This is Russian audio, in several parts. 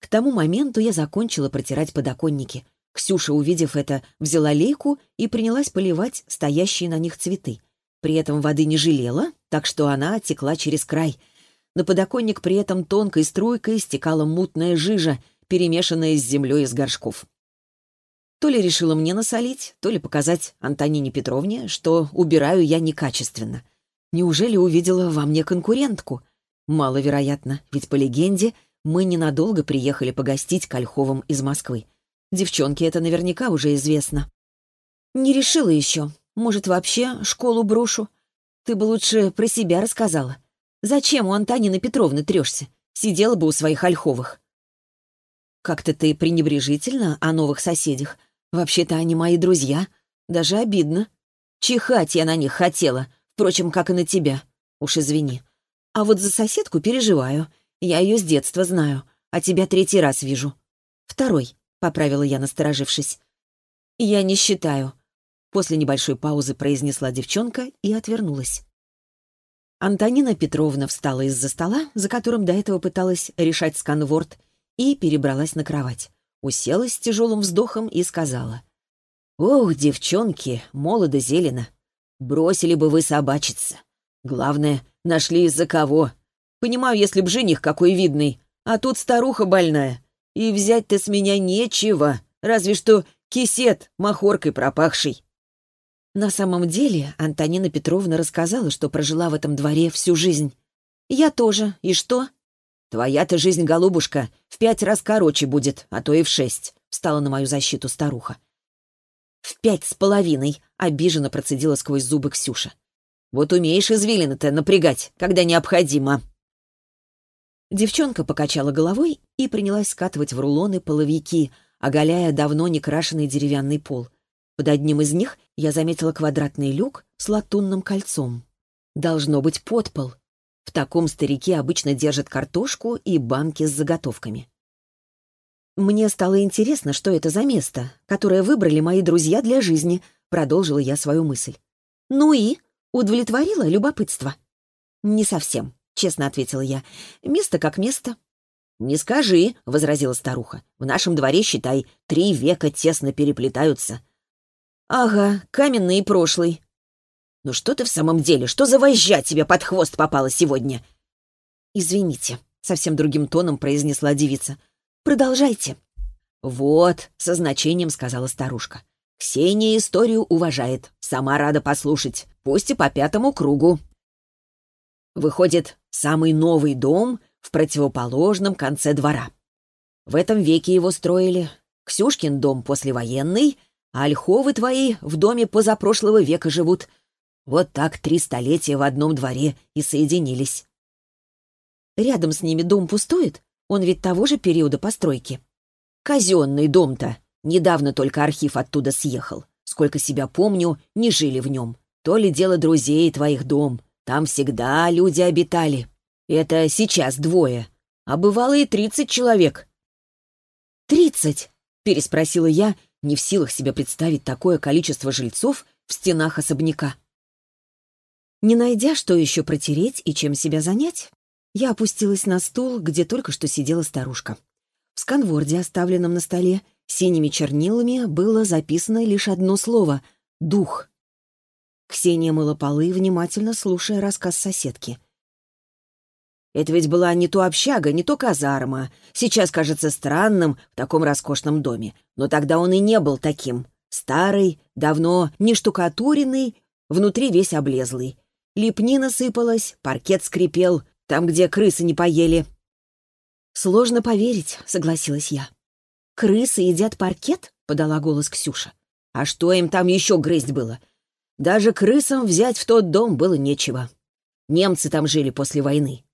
К тому моменту я закончила протирать подоконники. Ксюша, увидев это, взяла лейку и принялась поливать стоящие на них цветы. При этом воды не жалела, так что она текла через край. На подоконник при этом тонкой струйкой стекала мутная жижа, перемешанная с землей из горшков. То ли решила мне насолить, то ли показать Антонине Петровне, что убираю я некачественно. Неужели увидела во мне конкурентку? Маловероятно, ведь по легенде мы ненадолго приехали погостить к Ольховым из Москвы. Девчонке это наверняка уже известно. Не решила еще. Может, вообще школу брошу? Ты бы лучше про себя рассказала. Зачем у Антонины Петровны трешься? Сидела бы у своих Ольховых. Как-то ты пренебрежительно о новых соседях. Вообще-то они мои друзья. Даже обидно. Чихать я на них хотела. Впрочем, как и на тебя. Уж извини. А вот за соседку переживаю. Я ее с детства знаю, а тебя третий раз вижу. Второй, — поправила я, насторожившись. Я не считаю. После небольшой паузы произнесла девчонка и отвернулась. Антонина Петровна встала из-за стола, за которым до этого пыталась решать сканворд, и перебралась на кровать. Уселась с тяжелым вздохом и сказала. «Ох, девчонки, молодо зелено. Бросили бы вы собачиться. Главное, нашли из-за кого. Понимаю, если б жених какой видный, а тут старуха больная. И взять-то с меня нечего, разве что кисет махоркой пропахший. На самом деле Антонина Петровна рассказала, что прожила в этом дворе всю жизнь. Я тоже. И что? Твоя-то жизнь, голубушка, в пять раз короче будет, а то и в шесть, встала на мою защиту старуха. В пять с половиной, обиженно процедила сквозь зубы Ксюша. Вот умеешь извилины-то напрягать, когда необходимо. Девчонка покачала головой и принялась скатывать в рулоны половики, оголяя давно не крашеный деревянный пол. Под одним из них я заметила квадратный люк с латунным кольцом. Должно быть подпол. В таком старике обычно держат картошку и банки с заготовками. «Мне стало интересно, что это за место, которое выбрали мои друзья для жизни», — продолжила я свою мысль. «Ну и? Удовлетворило любопытство?» «Не совсем. Честно ответила я. «Место как место». «Не скажи», — возразила старуха. «В нашем дворе, считай, три века тесно переплетаются». «Ага, каменный и прошлый». «Ну что ты в самом деле? Что за вожжа тебе под хвост попала сегодня?» «Извините», — совсем другим тоном произнесла девица. «Продолжайте». «Вот», — со значением сказала старушка. «Ксения историю уважает. Сама рада послушать. Пусть и по пятому кругу. Выходит, самый новый дом в противоположном конце двора. В этом веке его строили. Ксюшкин дом послевоенный, а ольховы твои в доме позапрошлого века живут. Вот так три столетия в одном дворе и соединились. Рядом с ними дом пустует? Он ведь того же периода постройки. Казенный дом-то. Недавно только архив оттуда съехал. Сколько себя помню, не жили в нем. То ли дело друзей твоих дом. Там всегда люди обитали. Это сейчас двое. А бывало и тридцать человек. «Тридцать?» — переспросила я, не в силах себе представить такое количество жильцов в стенах особняка. Не найдя, что еще протереть и чем себя занять, я опустилась на стул, где только что сидела старушка. В сканворде, оставленном на столе, синими чернилами было записано лишь одно слово — «дух». Ксения мыла полы, внимательно слушая рассказ соседки. «Это ведь была не то общага, не то казарма. Сейчас кажется странным в таком роскошном доме. Но тогда он и не был таким. Старый, давно не штукатуренный, внутри весь облезлый. Лепнина сыпалась, паркет скрипел, там, где крысы не поели». «Сложно поверить», — согласилась я. «Крысы едят паркет?» — подала голос Ксюша. «А что им там еще грызть было? Даже крысам взять в тот дом было нечего. Немцы там жили после войны.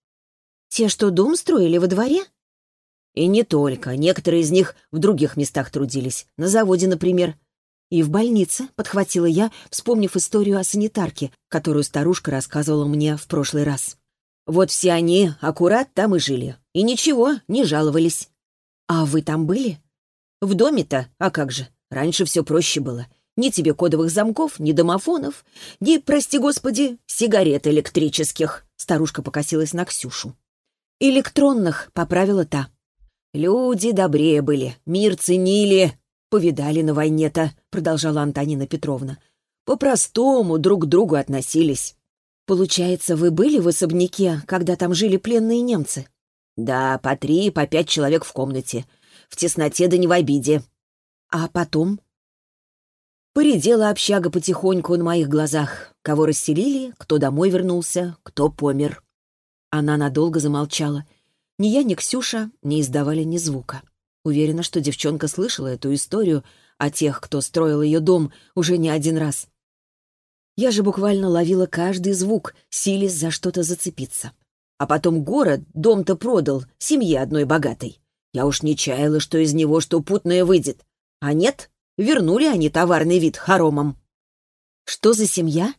Те, что дом строили во дворе? И не только. Некоторые из них в других местах трудились. На заводе, например. И в больнице, подхватила я, вспомнив историю о санитарке, которую старушка рассказывала мне в прошлый раз. Вот все они аккурат там и жили. И ничего, не жаловались. А вы там были? В доме-то? А как же? Раньше все проще было. Ни тебе кодовых замков, ни домофонов, ни, прости господи, сигарет электрических. Старушка покосилась на Ксюшу. «Электронных», — поправила та. Люди добрее были, мир ценили, повидали на войне-то, продолжала Антонина Петровна. По-простому друг к другу относились. Получается, вы были в особняке, когда там жили пленные немцы? Да, по три, по пять человек в комнате. В тесноте да не в обиде. А потом? Поредела общага потихоньку на моих глазах. Кого расселили, кто домой вернулся, кто помер. Она надолго замолчала. Ни я, ни Ксюша не издавали ни звука. Уверена, что девчонка слышала эту историю о тех, кто строил ее дом уже не один раз. Я же буквально ловила каждый звук, силясь за что-то зацепиться. А потом город дом-то продал, семье одной богатой. Я уж не чаяла, что из него что путное выйдет. А нет, вернули они товарный вид хоромам. Что за семья?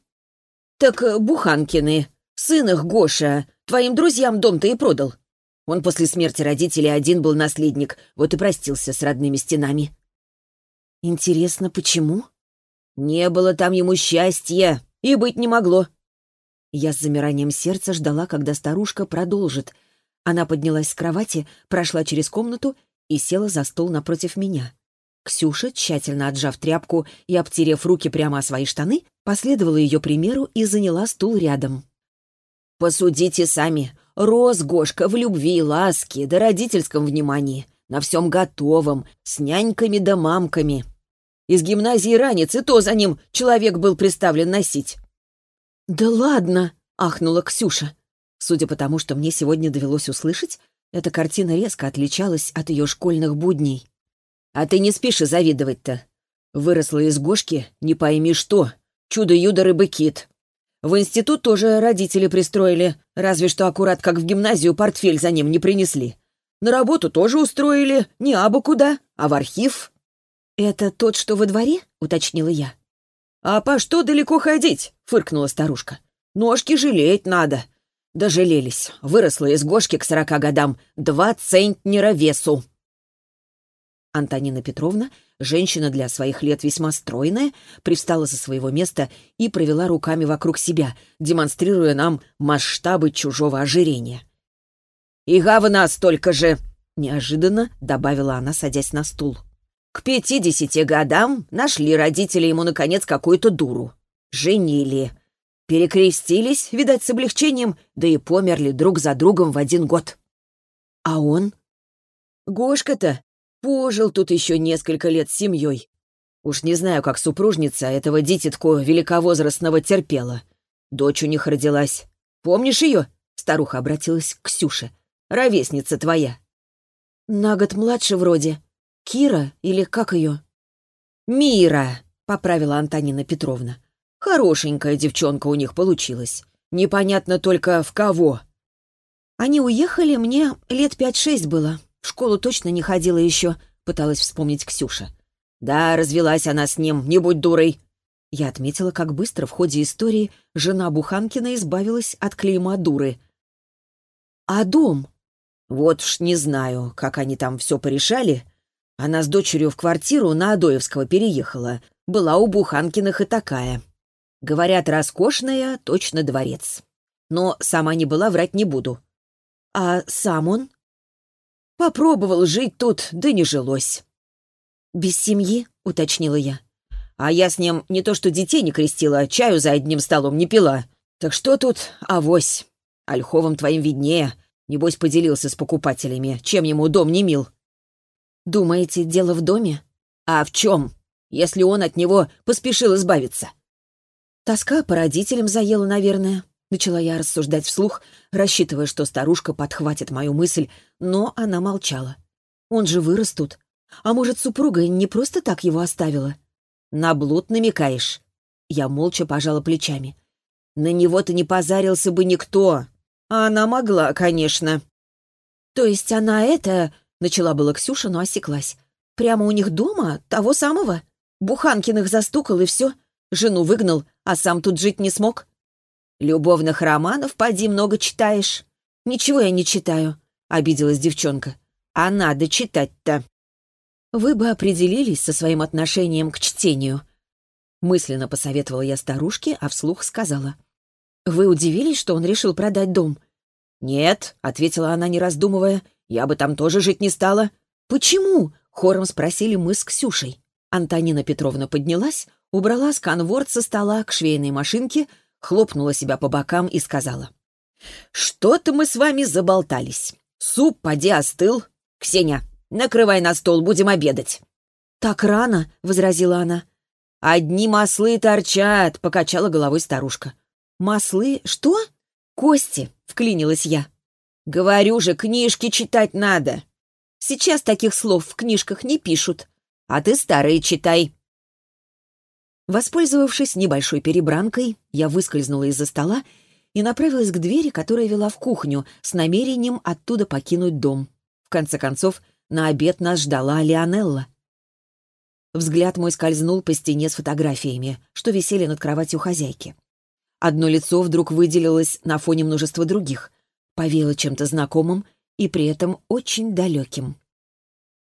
Так э, Буханкины. Сын их, Гоша, твоим друзьям дом-то и продал. Он после смерти родителей один был наследник, вот и простился с родными стенами. Интересно, почему? Не было там ему счастья, и быть не могло. Я с замиранием сердца ждала, когда старушка продолжит. Она поднялась с кровати, прошла через комнату и села за стол напротив меня. Ксюша, тщательно отжав тряпку и обтерев руки прямо о свои штаны, последовала ее примеру и заняла стул рядом. «Посудите сами. Рос Гошка в любви, ласке, да родительском внимании, на всем готовом, с няньками да мамками. Из гимназии ранец, и то за ним человек был приставлен носить». «Да ладно!» — ахнула Ксюша. Судя по тому, что мне сегодня довелось услышать, эта картина резко отличалась от ее школьных будней. «А ты не спишь и завидовать-то. Выросла из Гошки, не пойми что, чудо-юдо рыбы-кит. В институт тоже родители пристроили, разве что аккурат как в гимназию портфель за ним не принесли. На работу тоже устроили, не абы куда, а в архив. «Это тот, что во дворе?» — уточнила я. «А по что далеко ходить?» — фыркнула старушка. «Ножки жалеть надо». Да жалелись. Выросла из Гошки к сорока годам два центнера весу. Антонина Петровна, женщина для своих лет весьма стройная, привстала со своего места и провела руками вокруг себя, демонстрируя нам масштабы чужого ожирения. «И гавна столько же!» — неожиданно добавила она, садясь на стул. «К пятидесяти годам нашли родители ему, наконец, какую-то дуру. Женили. Перекрестились, видать, с облегчением, да и померли друг за другом в один год. А он? Гошка-то Пожил тут еще несколько лет с семьей. Уж не знаю, как супружница этого дитятку великовозрастного терпела. Дочь у них родилась. Помнишь ее? Старуха обратилась к Ксюше. Ровесница твоя. На год младше вроде. Кира или как ее? Мира, поправила Антонина Петровна. Хорошенькая девчонка у них получилась. Непонятно только в кого. Они уехали, мне лет пять-шесть было. В школу точно не ходила еще, пыталась вспомнить Ксюша. Да, развелась она с ним, не будь дурой. Я отметила, как быстро в ходе истории жена Буханкина избавилась от клейма дуры. А дом? Вот уж не знаю, как они там все порешали. Она с дочерью в квартиру на Адоевского переехала. Была у Буханкиных и такая. Говорят, роскошная, точно дворец. Но сама не была, врать не буду. А сам он? Попробовал жить тут, да не жилось. «Без семьи?» — уточнила я. «А я с ним не то что детей не крестила, а чаю за одним столом не пила. Так что тут авось? Ольховым твоим виднее. Небось, поделился с покупателями, чем ему дом не мил». «Думаете, дело в доме?» «А в чем? Если он от него поспешил избавиться?» Тоска по родителям заела, наверное. Начала я рассуждать вслух, рассчитывая, что старушка подхватит мою мысль, но она молчала. Он же вырос тут. А может, супруга не просто так его оставила? На блуд намекаешь? Я молча пожала плечами. На него-то не позарился бы никто. А она могла, конечно. То есть она это... Начала была Ксюша, но осеклась. Прямо у них дома? Того самого? Буханкиных застукал и все. Жену выгнал, а сам тут жить не смог? «Любовных романов, поди, много читаешь». «Ничего я не читаю», — обиделась девчонка. «А надо читать-то». «Вы бы определились со своим отношением к чтению», — мысленно посоветовала я старушке, а вслух сказала. «Вы удивились, что он решил продать дом?» «Нет», — ответила она, не раздумывая, — Я бы там тоже жить не стала». «Почему?» — хором спросили мы с Ксюшей. Антонина Петровна поднялась, убрала сканворд со стола к швейной машинке, хлопнула себя по бокам и сказала. «Что-то мы с вами заболтались. Суп поди остыл. Ксения, накрывай на стол, будем обедать». «Так рано», — возразила она. «Одни маслы торчат», — покачала головой старушка. «Маслы? Что?» «Кости», — вклинилась я. «Говорю же, книжки читать надо. Сейчас таких слов в книжках не пишут. А ты старые читай». Воспользовавшись небольшой перебранкой, я выскользнула из-за стола и направилась к двери, которая вела в кухню, с намерением оттуда покинуть дом. В конце концов, на обед нас ждала Леонелла. Взгляд мой скользнул по стене с фотографиями, что висели над кроватью хозяйки. Одно лицо вдруг выделилось на фоне множества других, повеяло чем-то знакомым и при этом очень далеким.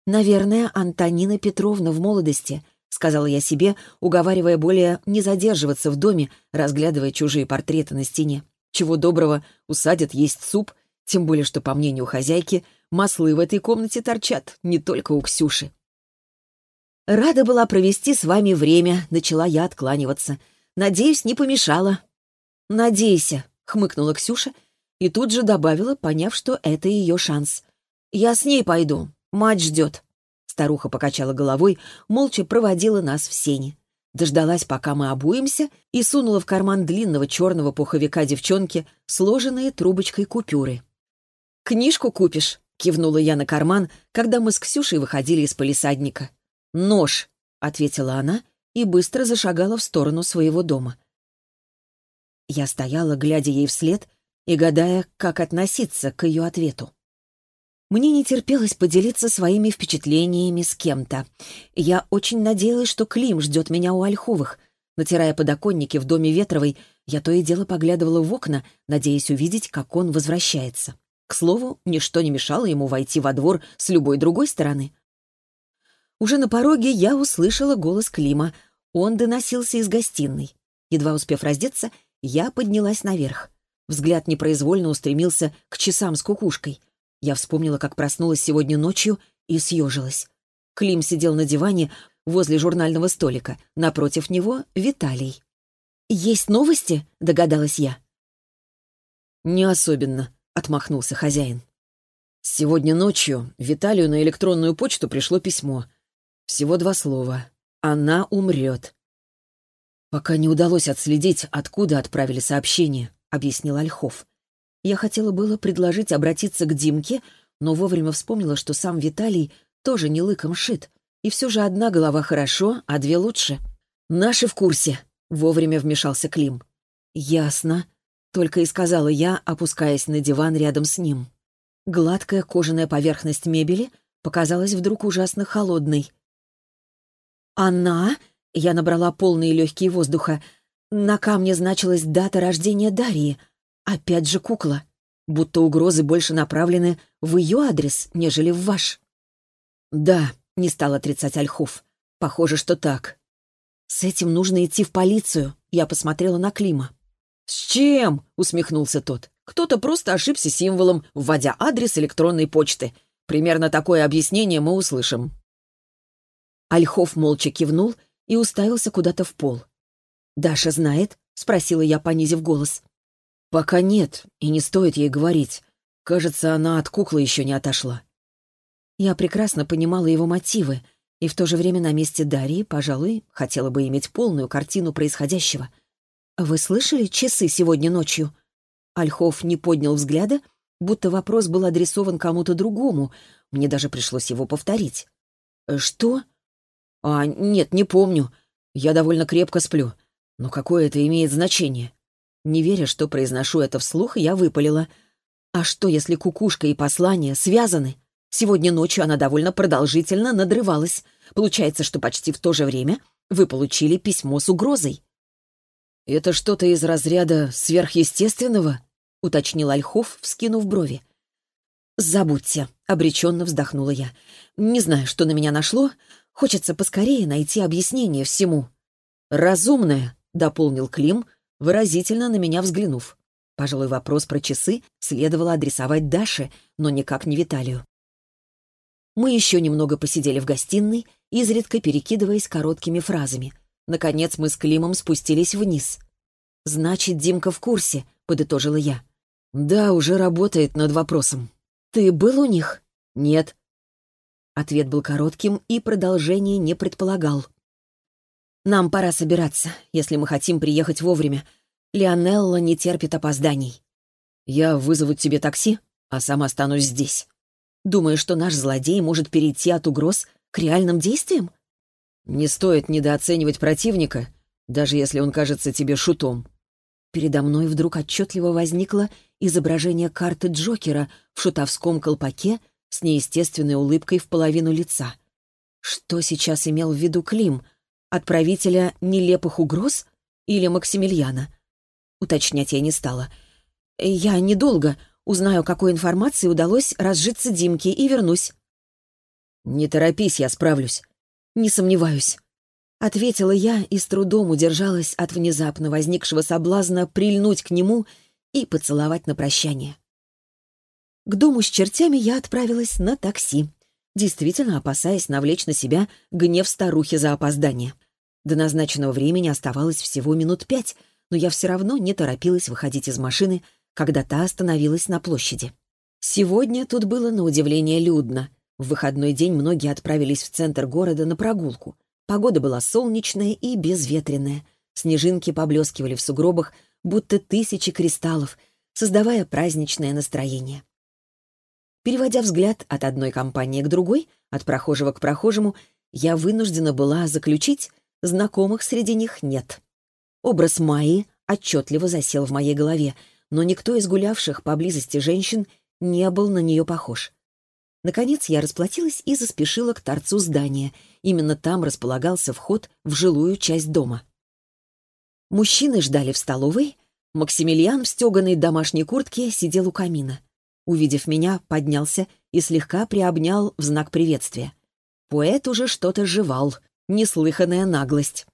«Наверное, Антонина Петровна в молодости», — сказала я себе, уговаривая более не задерживаться в доме, разглядывая чужие портреты на стене. Чего доброго, усадят есть суп, тем более, что, по мнению хозяйки, маслы в этой комнате торчат, не только у Ксюши. «Рада была провести с вами время», — начала я откланиваться. «Надеюсь, не помешала». «Надейся», — хмыкнула Ксюша и тут же добавила, поняв, что это ее шанс. «Я с ней пойду. Мать ждет». Старуха покачала головой, молча проводила нас в сене. Дождалась, пока мы обуемся, и сунула в карман длинного черного пуховика девчонки сложенные трубочкой купюры. «Книжку купишь?» — кивнула я на карман, когда мы с Ксюшей выходили из полисадника. «Нож», — ответила она и быстро зашагала в сторону своего дома. Я стояла, глядя ей вслед и гадая, как относиться к ее ответу. Мне не терпелось поделиться своими впечатлениями с кем-то. Я очень надеялась, что Клим ждет меня у Ольховых. Натирая подоконники в доме Ветровой, я то и дело поглядывала в окна, надеясь увидеть, как он возвращается. К слову, ничто не мешало ему войти во двор с любой другой стороны. Уже на пороге я услышала голос Клима. Он доносился из гостиной. Едва успев раздеться, я поднялась наверх. Взгляд непроизвольно устремился к часам с кукушкой. Я вспомнила, как проснулась сегодня ночью и съежилась. Клим сидел на диване возле журнального столика. Напротив него — Виталий. «Есть новости?» — догадалась я. «Не особенно», — отмахнулся хозяин. Сегодня ночью Виталию на электронную почту пришло письмо. Всего два слова. «Она умрет». «Пока не удалось отследить, откуда отправили сообщение», — объяснил Ольхов. Я хотела было предложить обратиться к Димке, но вовремя вспомнила, что сам Виталий тоже не лыком шит. И все же одна голова хорошо, а две лучше. «Наши в курсе», — вовремя вмешался Клим. «Ясно», — только и сказала я, опускаясь на диван рядом с ним. Гладкая кожаная поверхность мебели показалась вдруг ужасно холодной. «Она?» Я набрала полные легкие воздуха. На камне значилась дата рождения Дарьи. Опять же кукла. Будто угрозы больше направлены в ее адрес, нежели в ваш. «Да», — не стал отрицать Ольхов. «Похоже, что так». «С этим нужно идти в полицию», — я посмотрела на Клима. «С чем?» — усмехнулся тот. «Кто-то просто ошибся символом, вводя адрес электронной почты. Примерно такое объяснение мы услышим». Ольхов молча кивнул и уставился куда-то в пол. «Даша знает?» — спросила я, понизив голос. «Пока нет, и не стоит ей говорить. Кажется, она от куклы еще не отошла». Я прекрасно понимала его мотивы, и в то же время на месте Дарьи, пожалуй, хотела бы иметь полную картину происходящего. «Вы слышали часы сегодня ночью?» Ольхов не поднял взгляда, будто вопрос был адресован кому-то другому. Мне даже пришлось его повторить. «Что?» «А, нет, не помню. Я довольно крепко сплю. Но какое это имеет значение?» Не веря, что произношу это вслух, я выпалила. «А что, если кукушка и послание связаны?» Сегодня ночью она довольно продолжительно надрывалась. Получается, что почти в то же время вы получили письмо с угрозой. «Это что-то из разряда сверхъестественного?» — уточнил Ольхов, вскинув брови. «Забудьте», — обреченно вздохнула я. «Не знаю, что на меня нашло, Хочется поскорее найти объяснение всему. «Разумное», — дополнил Клим, выразительно на меня взглянув. Пожалуй, вопрос про часы следовало адресовать Даше, но никак не Виталию. Мы еще немного посидели в гостиной, изредка перекидываясь короткими фразами. Наконец мы с Климом спустились вниз. «Значит, Димка в курсе», — подытожила я. «Да, уже работает над вопросом». «Ты был у них?» «Нет». Ответ был коротким и продолжение не предполагал. «Нам пора собираться, если мы хотим приехать вовремя. Лионелла не терпит опозданий». «Я вызову тебе такси, а сам останусь здесь». «Думаешь, что наш злодей может перейти от угроз к реальным действиям?» «Не стоит недооценивать противника, даже если он кажется тебе шутом». Передо мной вдруг отчетливо возникло изображение карты Джокера в шутовском колпаке с неестественной улыбкой в половину лица. Что сейчас имел в виду Клим? Отправителя нелепых угроз или Максимилиана? Уточнять я не стала. «Я недолго. Узнаю, какой информации удалось разжиться Димке, и вернусь». «Не торопись, я справлюсь». «Не сомневаюсь». Ответила я и с трудом удержалась от внезапно возникшего соблазна прильнуть к нему и поцеловать на прощание. К дому с чертями я отправилась на такси, действительно опасаясь навлечь на себя гнев старухи за опоздание. До назначенного времени оставалось всего минут пять, но я все равно не торопилась выходить из машины, когда та остановилась на площади. Сегодня тут было на удивление людно. В выходной день многие отправились в центр города на прогулку. Погода была солнечная и безветренная. Снежинки поблескивали в сугробах, будто тысячи кристаллов, создавая праздничное настроение. Переводя взгляд от одной компании к другой, от прохожего к прохожему, я вынуждена была заключить, знакомых среди них нет. Образ Майи отчетливо засел в моей голове, но никто из гулявших поблизости женщин не был на нее похож. Наконец я расплатилась и заспешила к торцу здания. Именно там располагался вход в жилую часть дома. Мужчины ждали в столовой. Максимилиан в стеганой домашней куртке сидел у камина увидев меня, поднялся и слегка приобнял в знак приветствия. Поэт уже что-то жевал, неслыханная наглость.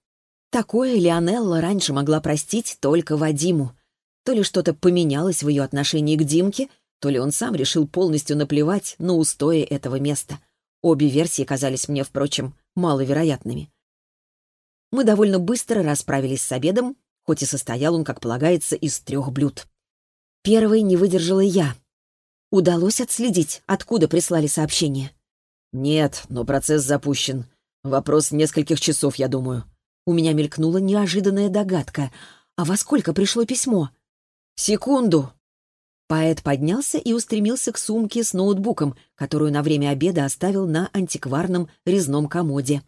Такое Лионелла раньше могла простить только Вадиму. То ли что-то поменялось в ее отношении к Димке, то ли он сам решил полностью наплевать на устои этого места. Обе версии казались мне, впрочем, маловероятными. Мы довольно быстро расправились с обедом, хоть и состоял он, как полагается, из трех блюд. Первой не выдержала я, Удалось отследить, откуда прислали сообщение? Нет, но процесс запущен. Вопрос нескольких часов, я думаю. У меня мелькнула неожиданная догадка. А во сколько пришло письмо? Секунду. Поэт поднялся и устремился к сумке с ноутбуком, которую на время обеда оставил на антикварном резном комоде.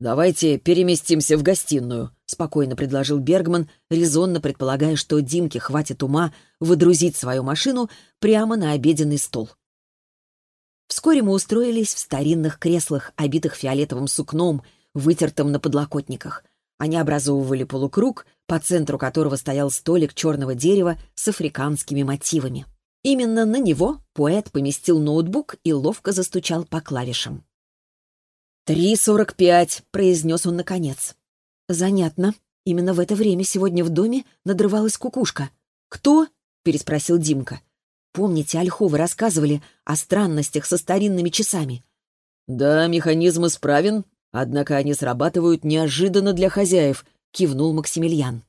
«Давайте переместимся в гостиную», — спокойно предложил Бергман, резонно предполагая, что Димке хватит ума выдрузить свою машину прямо на обеденный стол. Вскоре мы устроились в старинных креслах, обитых фиолетовым сукном, вытертым на подлокотниках. Они образовывали полукруг, по центру которого стоял столик черного дерева с африканскими мотивами. Именно на него поэт поместил ноутбук и ловко застучал по клавишам. «Три сорок пять», — произнес он наконец. «Занятно. Именно в это время сегодня в доме надрывалась кукушка. Кто?» — переспросил Димка. «Помните, Ольховы рассказывали о странностях со старинными часами?» «Да, механизм исправен, однако они срабатывают неожиданно для хозяев», — кивнул Максимилиан.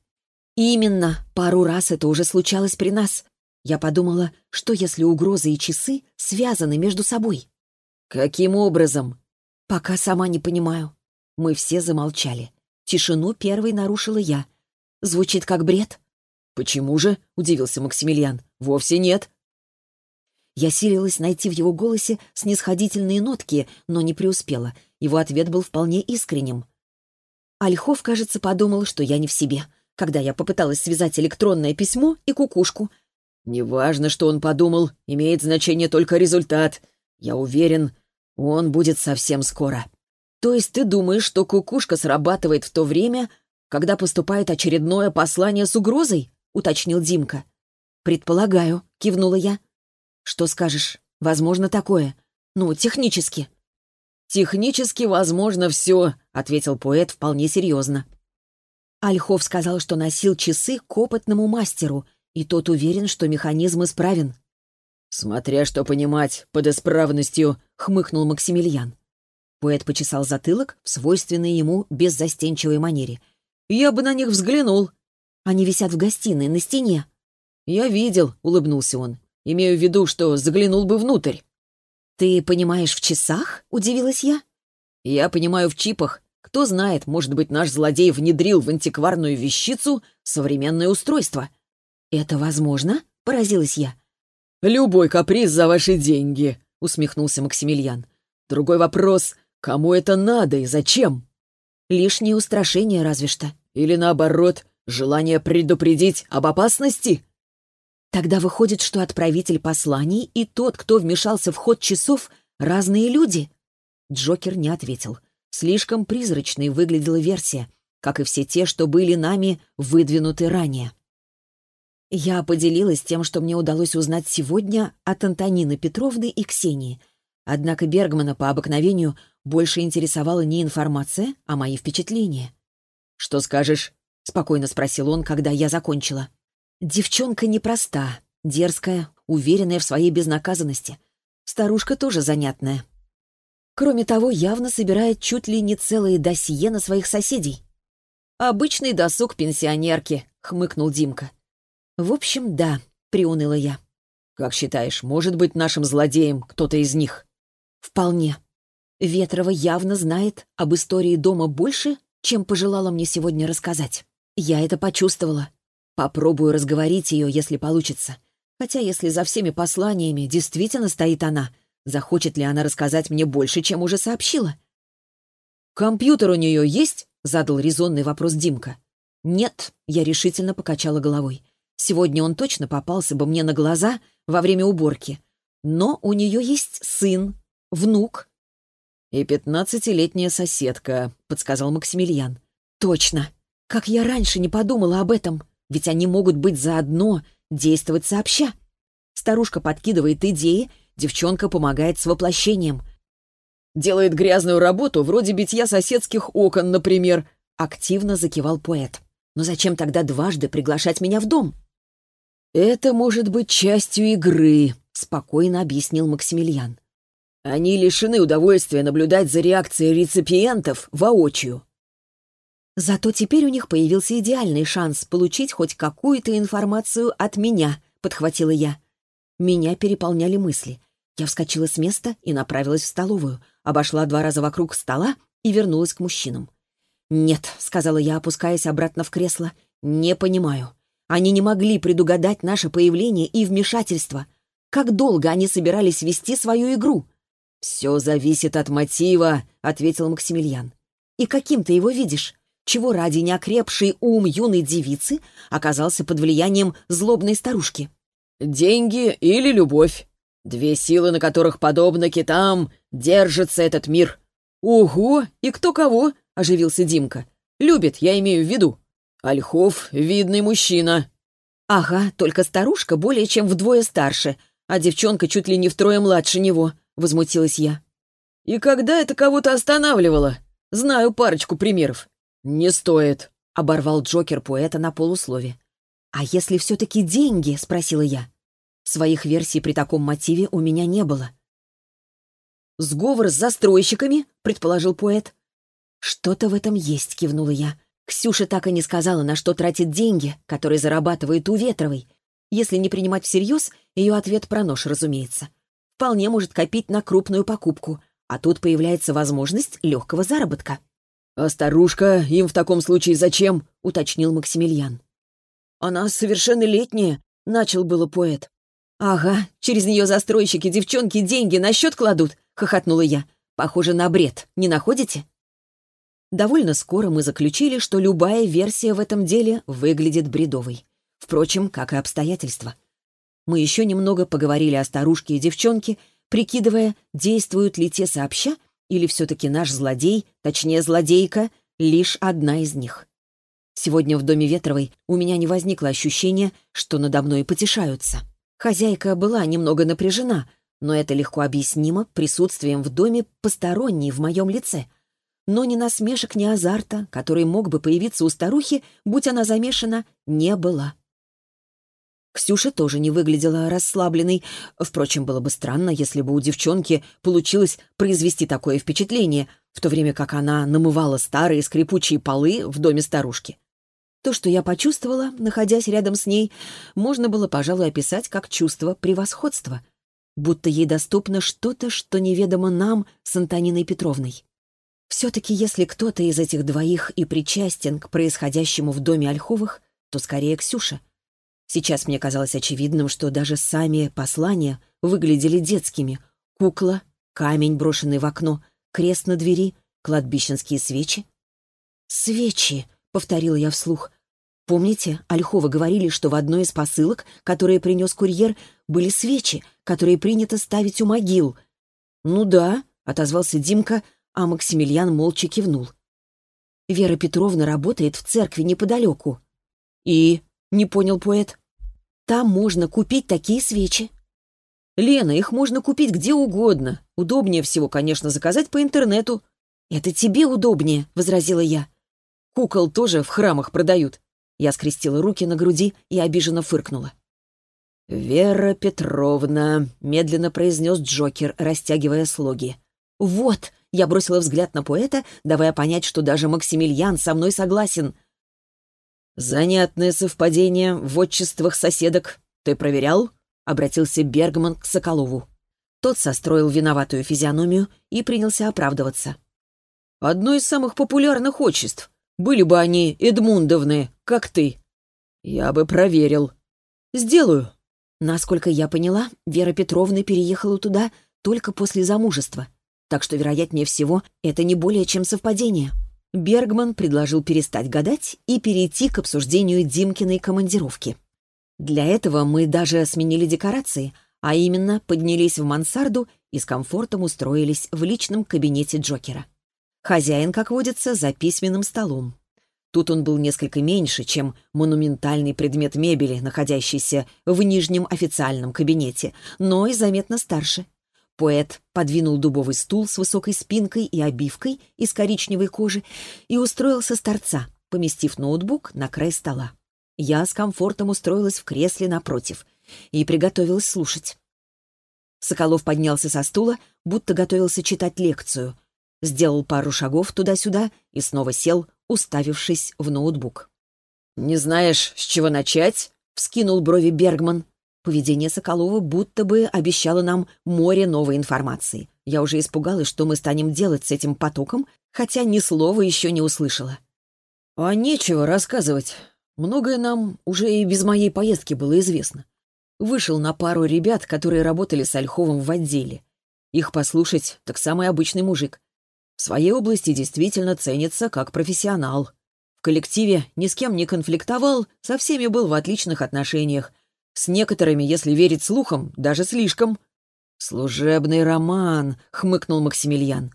«Именно. Пару раз это уже случалось при нас. Я подумала, что если угрозы и часы связаны между собой?» «Каким образом?» «Пока сама не понимаю». Мы все замолчали. Тишину первой нарушила я. «Звучит как бред?» «Почему же?» — удивился Максимилиан. «Вовсе нет». Я силилась найти в его голосе снисходительные нотки, но не преуспела. Его ответ был вполне искренним. Ольхов, кажется, подумал, что я не в себе, когда я попыталась связать электронное письмо и кукушку. «Неважно, что он подумал, имеет значение только результат. Я уверен, он будет совсем скоро. То есть ты думаешь, что кукушка срабатывает в то время, когда поступает очередное послание с угрозой? Уточнил Димка. Предполагаю, кивнула я. Что скажешь? Возможно такое. Ну, технически. «Технически возможно все», — ответил поэт вполне серьезно. Ольхов сказал, что носил часы к опытному мастеру, и тот уверен, что механизм исправен. «Смотря что понимать под исправностью», — хмыкнул Максимилиан. Поэт почесал затылок в свойственной ему беззастенчивой манере. «Я бы на них взглянул». «Они висят в гостиной, на стене». «Я видел», — улыбнулся он. «Имею в виду, что заглянул бы внутрь». «Ты понимаешь в часах?» — удивилась я. «Я понимаю в чипах. Кто знает, может быть, наш злодей внедрил в антикварную вещицу современное устройство». «Это возможно?» — поразилась я. «Любой каприз за ваши деньги», — усмехнулся Максимилиан. «Другой вопрос, кому это надо и зачем?» «Лишнее устрашение разве что». «Или наоборот, желание предупредить об опасности?» Тогда выходит, что отправитель посланий и тот, кто вмешался в ход часов, разные люди. Джокер не ответил. Слишком призрачной выглядела версия, как и все те, что были нами выдвинуты ранее. Я поделилась тем, что мне удалось узнать сегодня от Антонины Петровны и Ксении. Однако Бергмана по обыкновению больше интересовала не информация, а мои впечатления. «Что скажешь?» — спокойно спросил он, когда я закончила. Девчонка непроста, дерзкая, уверенная в своей безнаказанности. Старушка тоже занятная. Кроме того, явно собирает чуть ли не целые досье на своих соседей. «Обычный досуг пенсионерки», — хмыкнул Димка. «В общем, да», — приуныла я. «Как считаешь, может быть нашим злодеем кто-то из них?» «Вполне. Ветрова явно знает об истории дома больше, чем пожелала мне сегодня рассказать. Я это почувствовала. Попробую разговорить ее, если получится. Хотя если за всеми посланиями действительно стоит она, захочет ли она рассказать мне больше, чем уже сообщила?» «Компьютер у нее есть?» — задал резонный вопрос Димка. «Нет», — я решительно покачала головой. Сегодня он точно попался бы мне на глаза во время уборки. Но у нее есть сын, внук. «И пятнадцатилетняя соседка», — подсказал Максимилиан. «Точно! Как я раньше не подумала об этом! Ведь они могут быть заодно, действовать сообща!» Старушка подкидывает идеи, девчонка помогает с воплощением. «Делает грязную работу, вроде битья соседских окон, например», — активно закивал поэт. «Но зачем тогда дважды приглашать меня в дом?» «Это может быть частью игры», — спокойно объяснил Максимилиан. «Они лишены удовольствия наблюдать за реакцией реципиентов воочию». «Зато теперь у них появился идеальный шанс получить хоть какую-то информацию от меня», — подхватила я. Меня переполняли мысли. Я вскочила с места и направилась в столовую, обошла два раза вокруг стола и вернулась к мужчинам. «Нет», — сказала я, опускаясь обратно в кресло, — «не понимаю. Они не могли предугадать наше появление и вмешательство. Как долго они собирались вести свою игру? «Все зависит от мотива», — ответил Максимилиан. «И каким ты его видишь? Чего ради неокрепший ум юной девицы оказался под влиянием злобной старушки?» «Деньги или любовь. Две силы, на которых, подобно китам, держится этот мир». «Ого! И кто кого?» — оживился Димка. «Любит, я имею в виду». Ольхов — видный мужчина». «Ага, только старушка более чем вдвое старше, а девчонка чуть ли не втрое младше него», — возмутилась я. «И когда это кого-то останавливало? Знаю парочку примеров». «Не стоит», — оборвал Джокер поэта на полуслове. «А если все-таки деньги?» — спросила я. Своих версий при таком мотиве у меня не было. «Сговор с застройщиками?» — предположил поэт. «Что-то в этом есть», — кивнула я. Ксюша так и не сказала, на что тратит деньги, которые зарабатывает у Ветровой. Если не принимать всерьез, ее ответ про нож, разумеется. Вполне может копить на крупную покупку, а тут появляется возможность легкого заработка. «А старушка им в таком случае зачем?» — уточнил Максимилиан. «Она совершеннолетняя», — начал было поэт. «Ага, через нее застройщики девчонки деньги на счет кладут», — хохотнула я. «Похоже на бред, не находите?» Довольно скоро мы заключили, что любая версия в этом деле выглядит бредовой. Впрочем, как и обстоятельства. Мы еще немного поговорили о старушке и девчонке, прикидывая, действуют ли те сообща, или все-таки наш злодей, точнее злодейка, лишь одна из них. Сегодня в доме Ветровой у меня не возникло ощущения, что надо мной потешаются. Хозяйка была немного напряжена, но это легко объяснимо присутствием в доме посторонней в моем лице — но ни насмешек, ни азарта, который мог бы появиться у старухи, будь она замешана, не было. Ксюша тоже не выглядела расслабленной. Впрочем, было бы странно, если бы у девчонки получилось произвести такое впечатление, в то время как она намывала старые скрипучие полы в доме старушки. То, что я почувствовала, находясь рядом с ней, можно было, пожалуй, описать как чувство превосходства. Будто ей доступно что-то, что неведомо нам с Антониной Петровной. Все-таки, если кто-то из этих двоих и причастен к происходящему в доме Ольховых, то скорее Ксюша — Сейчас мне казалось очевидным, что даже сами послания выглядели детскими. Кукла, камень, брошенный в окно, крест на двери, кладбищенские свечи. «Свечи», — повторила я вслух. «Помните, Ольхова говорили, что в одной из посылок, которые принес курьер, были свечи, которые принято ставить у могил?» «Ну да», — отозвался Димка, а Максимилиан молча кивнул. «Вера Петровна работает в церкви неподалеку». «И?» — не понял поэт. «Там можно купить такие свечи». «Лена, их можно купить где угодно. Удобнее всего, конечно, заказать по интернету». «Это тебе удобнее», — возразила я. «Кукол тоже в храмах продают». Я скрестила руки на груди и обиженно фыркнула. «Вера Петровна», — медленно произнес Джокер, растягивая слоги. «Вот», — я бросила взгляд на поэта, давая понять, что даже Максимилиан со мной согласен — «Занятное совпадение в отчествах соседок. Ты проверял?» — обратился Бергман к Соколову. Тот состроил виноватую физиономию и принялся оправдываться. «Одно из самых популярных отчеств. Были бы они Эдмундовны, как ты». «Я бы проверил». «Сделаю». Насколько я поняла, Вера Петровна переехала туда только после замужества. Так что, вероятнее всего, это не более чем совпадение. Бергман предложил перестать гадать и перейти к обсуждению Димкиной командировки. Для этого мы даже сменили декорации, а именно поднялись в мансарду и с комфортом устроились в личном кабинете Джокера. Хозяин, как водится, за письменным столом. Тут он был несколько меньше, чем монументальный предмет мебели, находящийся в нижнем официальном кабинете, но и заметно старше — Поэт подвинул дубовый стул с высокой спинкой и обивкой из коричневой кожи и устроился с торца, поместив ноутбук на край стола. Я с комфортом устроилась в кресле напротив и приготовилась слушать. Соколов поднялся со стула, будто готовился читать лекцию. Сделал пару шагов туда-сюда и снова сел, уставившись в ноутбук. «Не знаешь, с чего начать?» — вскинул брови Бергман. Поведение Соколова будто бы обещало нам море новой информации. Я уже испугалась, что мы станем делать с этим потоком, хотя ни слова еще не услышала. А нечего рассказывать. Многое нам уже и без моей поездки было известно. Вышел на пару ребят, которые работали с Ольховым в отделе. Их послушать, так самый обычный мужик. В своей области действительно ценится как профессионал. В коллективе ни с кем не конфликтовал, со всеми был в отличных отношениях, с некоторыми, если верить слухам, даже слишком. «Служебный роман», — хмыкнул Максимилиан.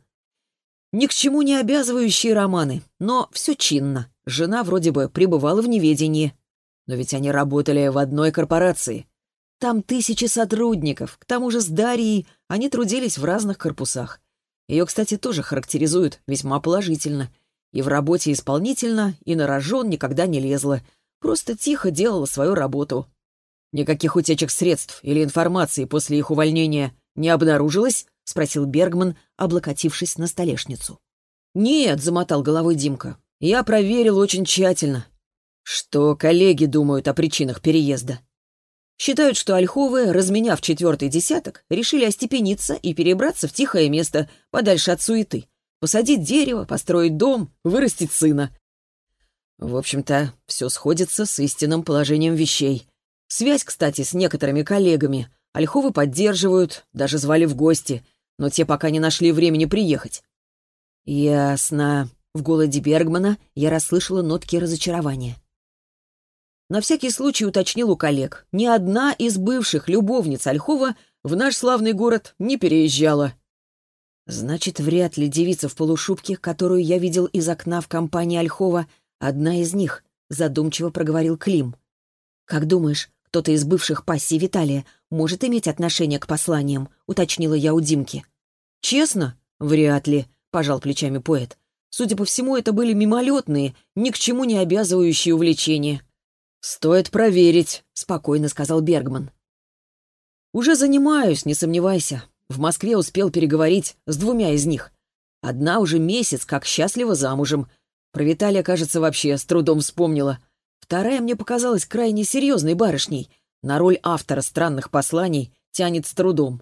«Ни к чему не обязывающие романы, но все чинно. Жена вроде бы пребывала в неведении. Но ведь они работали в одной корпорации. Там тысячи сотрудников, к тому же с Дарьей они трудились в разных корпусах. Ее, кстати, тоже характеризуют весьма положительно. И в работе исполнительно, и на рожон никогда не лезла. Просто тихо делала свою работу, «Никаких утечек средств или информации после их увольнения не обнаружилось?» — спросил Бергман, облокотившись на столешницу. «Нет», — замотал головой Димка. «Я проверил очень тщательно. Что коллеги думают о причинах переезда?» Считают, что Ольховы, разменяв четвертый десяток, решили остепениться и перебраться в тихое место, подальше от суеты. Посадить дерево, построить дом, вырастить сына. В общем-то, все сходится с истинным положением вещей. Связь, кстати, с некоторыми коллегами. Ольховы поддерживают, даже звали в гости, но те пока не нашли времени приехать. «Ясно». В голоде Бергмана я расслышала нотки разочарования. На всякий случай уточнил у коллег. Ни одна из бывших любовниц Ольхова в наш славный город не переезжала. Значит, вряд ли девица в полушубке, которую я видел из окна в компании Ольхова, одна из них, задумчиво проговорил Клим. Как думаешь, кто-то из бывших пассий Виталия может иметь отношение к посланиям, уточнила я у Димки. Честно? Вряд ли, пожал плечами поэт. Судя по всему, это были мимолетные, ни к чему не обязывающие увлечения. «Стоит проверить», — спокойно сказал Бергман. «Уже занимаюсь, не сомневайся. В Москве успел переговорить с двумя из них. Одна уже месяц, как счастлива замужем. Про Виталия, кажется, вообще с трудом вспомнила. Вторая мне показалась крайне серьезной барышней. На роль автора странных посланий тянет с трудом.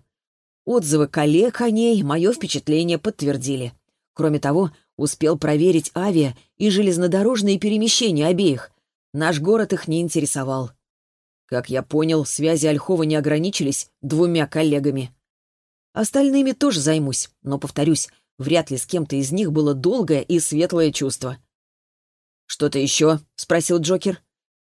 Отзывы коллег о ней мое впечатление подтвердили. Кроме того, успел проверить авиа и железнодорожные перемещения обеих. Наш город их не интересовал. Как я понял, связи Ольхова не ограничились двумя коллегами. Остальными тоже займусь, но, повторюсь, вряд ли с кем-то из них было долгое и светлое чувство. «Что-то еще?» — спросил Джокер.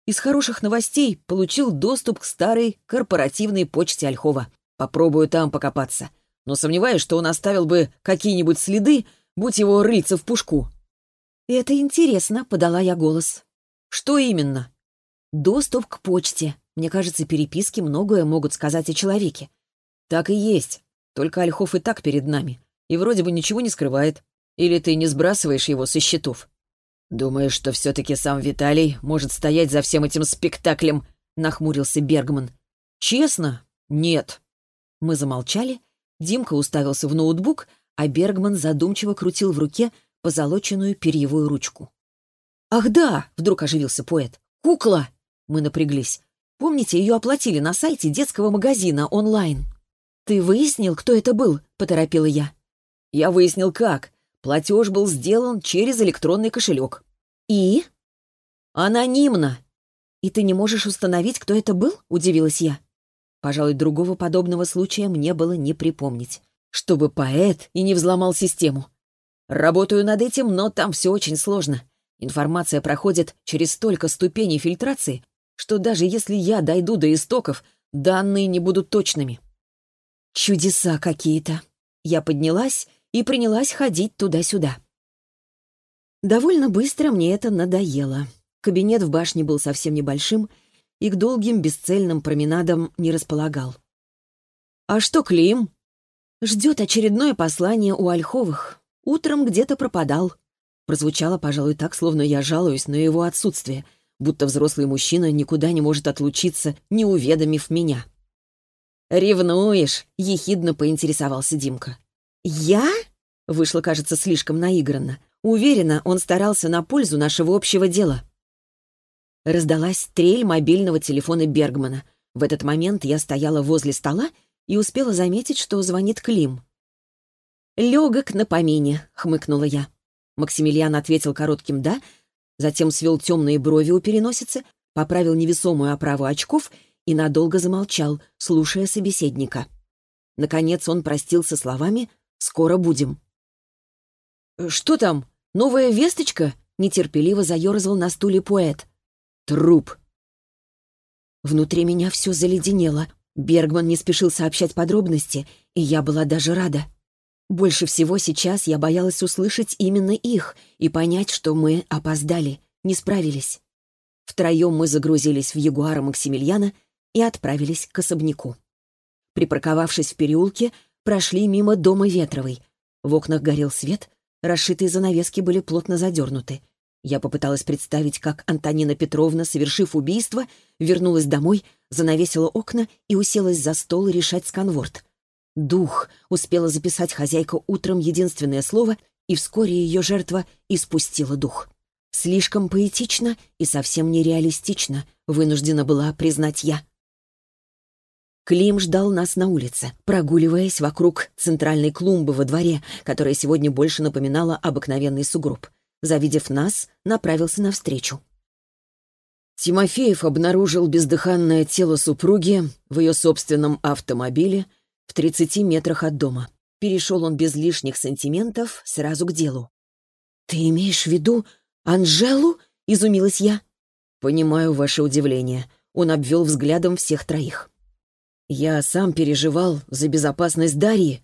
Из хороших новостей получил доступ к старой корпоративной почте Ольхова. Попробую там покопаться. Но сомневаюсь, что он оставил бы какие-нибудь следы, будь его рыться в пушку. «Это интересно», — подала я голос. «Что именно?» «Доступ к почте. Мне кажется, переписки многое могут сказать о человеке». «Так и есть. Только Ольхов и так перед нами. И вроде бы ничего не скрывает. Или ты не сбрасываешь его со счетов?» «Думаешь, что все-таки сам Виталий может стоять за всем этим спектаклем?» — нахмурился Бергман. «Честно? Нет». Мы замолчали. Димка уставился в ноутбук, а Бергман задумчиво крутил в руке позолоченную перьевую ручку. «Ах да!» — вдруг оживился поэт. «Кукла!» Мы напряглись. Помните, ее оплатили на сайте детского магазина онлайн. «Ты выяснил, кто это был?» — поторопила я. «Я выяснил, как. Платеж был сделан через электронный кошелек». «И?» «Анонимно». «И ты не можешь установить, кто это был?» — удивилась я. Пожалуй, другого подобного случая мне было не припомнить. Чтобы поэт и не взломал систему. Работаю над этим, но там все очень сложно. Информация проходит через столько ступеней фильтрации, что даже если я дойду до истоков, данные не будут точными. Чудеса какие-то. Я поднялась и принялась ходить туда-сюда. Довольно быстро мне это надоело. Кабинет в башне был совсем небольшим и к долгим бесцельным променадам не располагал. «А что Клим?» «Ждет очередное послание у Ольховых. Утром где-то пропадал». Прозвучало, пожалуй, так, словно я жалуюсь на его отсутствие, будто взрослый мужчина никуда не может отлучиться, не уведомив меня. «Ревнуешь?» — ехидно поинтересовался Димка. «Я?» — вышло, кажется, слишком наигранно. Уверена, он старался на пользу нашего общего дела. Раздалась трель мобильного телефона Бергмана. В этот момент я стояла возле стола и успела заметить, что звонит Клим. «Легок на помине», — хмыкнула я. Максимилиан ответил коротким «да», затем свел темные брови у переносицы, поправил невесомую оправу очков и надолго замолчал, слушая собеседника. Наконец он простился словами «Скоро будем». «Что там? Новая весточка?» — нетерпеливо заерзал на стуле поэт. «Труп». Внутри меня все заледенело. Бергман не спешил сообщать подробности, и я была даже рада. Больше всего сейчас я боялась услышать именно их и понять, что мы опоздали, не справились. Втроем мы загрузились в Ягуара Максимилиана — и отправились к особняку. Припарковавшись в переулке, прошли мимо дома Ветровой. В окнах горел свет, расшитые занавески были плотно задернуты. Я попыталась представить, как Антонина Петровна, совершив убийство, вернулась домой, занавесила окна и уселась за стол решать сканворд. «Дух» успела записать хозяйка утром единственное слово, и вскоре ее жертва испустила дух. Слишком поэтично и совсем нереалистично, вынуждена была признать я. Клим ждал нас на улице, прогуливаясь вокруг центральной клумбы во дворе, которая сегодня больше напоминала обыкновенный сугроб. Завидев нас, направился навстречу. Тимофеев обнаружил бездыханное тело супруги в ее собственном автомобиле в 30 метрах от дома. Перешел он без лишних сантиментов сразу к делу. «Ты имеешь в виду Анжелу?» — изумилась я. «Понимаю ваше удивление». Он обвел взглядом всех троих. Я сам переживал за безопасность Дарьи.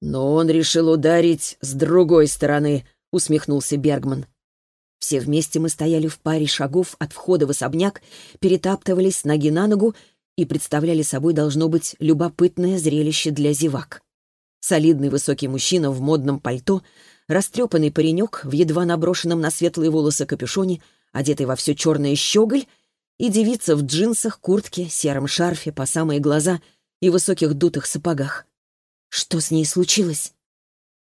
Но он решил ударить с другой стороны, усмехнулся Бергман. Все вместе мы стояли в паре шагов от входа в особняк, перетаптывались ноги на ногу и представляли собой, должно быть, любопытное зрелище для зевак. Солидный высокий мужчина в модном пальто, растрепанный паренек в едва наброшенном на светлые волосы капюшоне, одетый во все черное щеголь, и девица в джинсах, куртке, сером шарфе по самые глаза и высоких дутых сапогах. Что с ней случилось?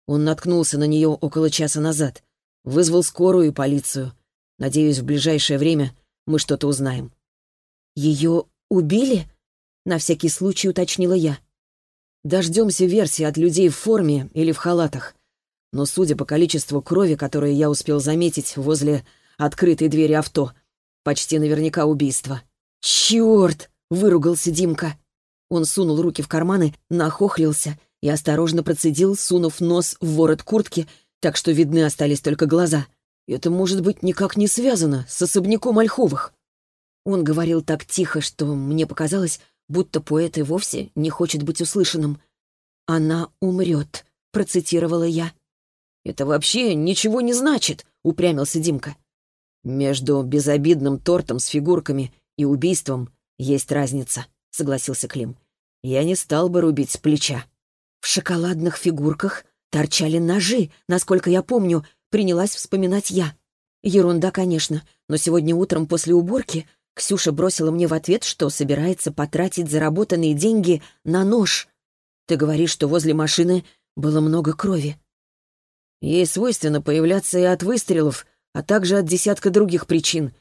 Он наткнулся на нее около часа назад. Вызвал скорую и полицию. Надеюсь, в ближайшее время мы что-то узнаем. Ее убили? На всякий случай уточнила я. Дождемся версии от людей в форме или в халатах. Но судя по количеству крови, которое я успел заметить возле открытой двери авто, почти наверняка убийство. «Черт!» — выругался Димка. Он сунул руки в карманы, нахохлился и осторожно процедил, сунув нос в ворот куртки, так что видны остались только глаза. «Это может быть никак не связано с особняком Ольховых». Он говорил так тихо, что мне показалось, будто поэт и вовсе не хочет быть услышанным. «Она умрет», — процитировала я. «Это вообще ничего не значит», — упрямился Димка. «Между безобидным тортом с фигурками и убийством есть разница», — согласился Клим. «Я не стал бы рубить с плеча». В шоколадных фигурках торчали ножи, насколько я помню, принялась вспоминать я. Ерунда, конечно, но сегодня утром после уборки Ксюша бросила мне в ответ, что собирается потратить заработанные деньги на нож. Ты говоришь, что возле машины было много крови. Ей свойственно появляться и от выстрелов, а также от десятка других причин.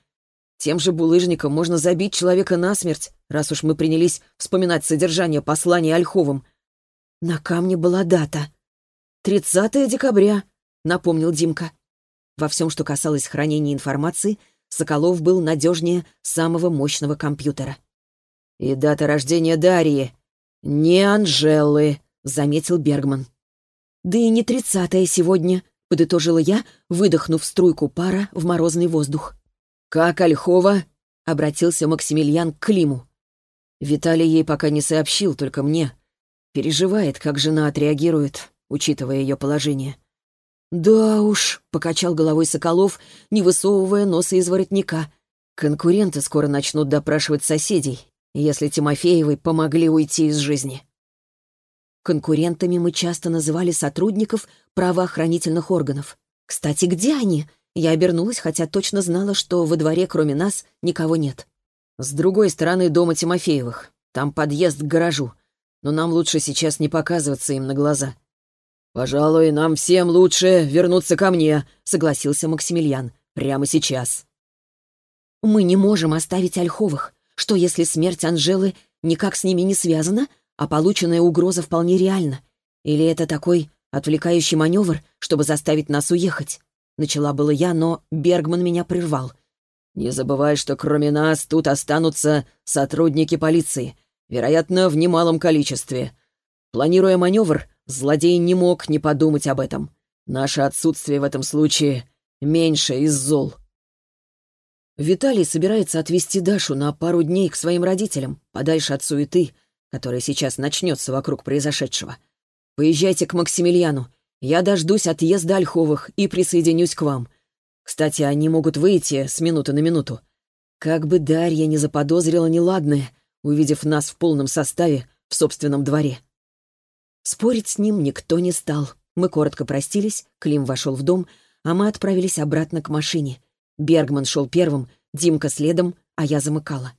Тем же булыжником можно забить человека насмерть, раз уж мы принялись вспоминать содержание послания Ольховым. На камне была дата. «30 декабря», — напомнил Димка. Во всем, что касалось хранения информации — Соколов был надежнее самого мощного компьютера. «И дата рождения Дарьи. Не Анжелы», — заметил Бергман. «Да и не тридцатая сегодня», — подытожила я, выдохнув струйку пара в морозный воздух. «Как Ольхова?» — обратился Максимилиан к Климу. Виталий ей пока не сообщил, только мне. Переживает, как жена отреагирует, учитывая ее положение. «Да уж», — покачал головой Соколов, не высовывая носа из воротника. «Конкуренты скоро начнут допрашивать соседей, если Тимофеевой помогли уйти из жизни». Конкурентами мы часто называли сотрудников правоохранительных органов. Кстати, где они? Я обернулась, хотя точно знала, что во дворе, кроме нас, никого нет. С другой стороны дома Тимофеевых. Там подъезд к гаражу. Но нам лучше сейчас не показываться им на глаза. «Пожалуй, нам всем лучше вернуться ко мне», — согласился Максимилиан. «Прямо сейчас». «Мы не можем оставить Ольховых. Что, если смерть Анжелы никак с ними не связана, а полученная угроза вполне реальна? Или это такой отвлекающий маневр, чтобы заставить нас уехать?» Начала было я, но Бергман меня прервал. «Не забывай, что кроме нас тут останутся сотрудники полиции, вероятно, в немалом количестве. Планируя маневр, Злодей не мог не подумать об этом. Наше отсутствие в этом случае меньше из зол. Виталий собирается отвезти Дашу на пару дней к своим родителям, подальше от суеты, которая сейчас начнется вокруг произошедшего. Поезжайте к Максимилиану. Я дождусь отъезда Ольховых и присоединюсь к вам. Кстати, они могут выйти с минуты на минуту. Как бы Дарья не заподозрила неладное, увидев нас в полном составе в собственном дворе. Спорить с ним никто не стал. Мы коротко простились, Клим вошел в дом, а мы отправились обратно к машине. Бергман шел первым, Димка следом, а я замыкала.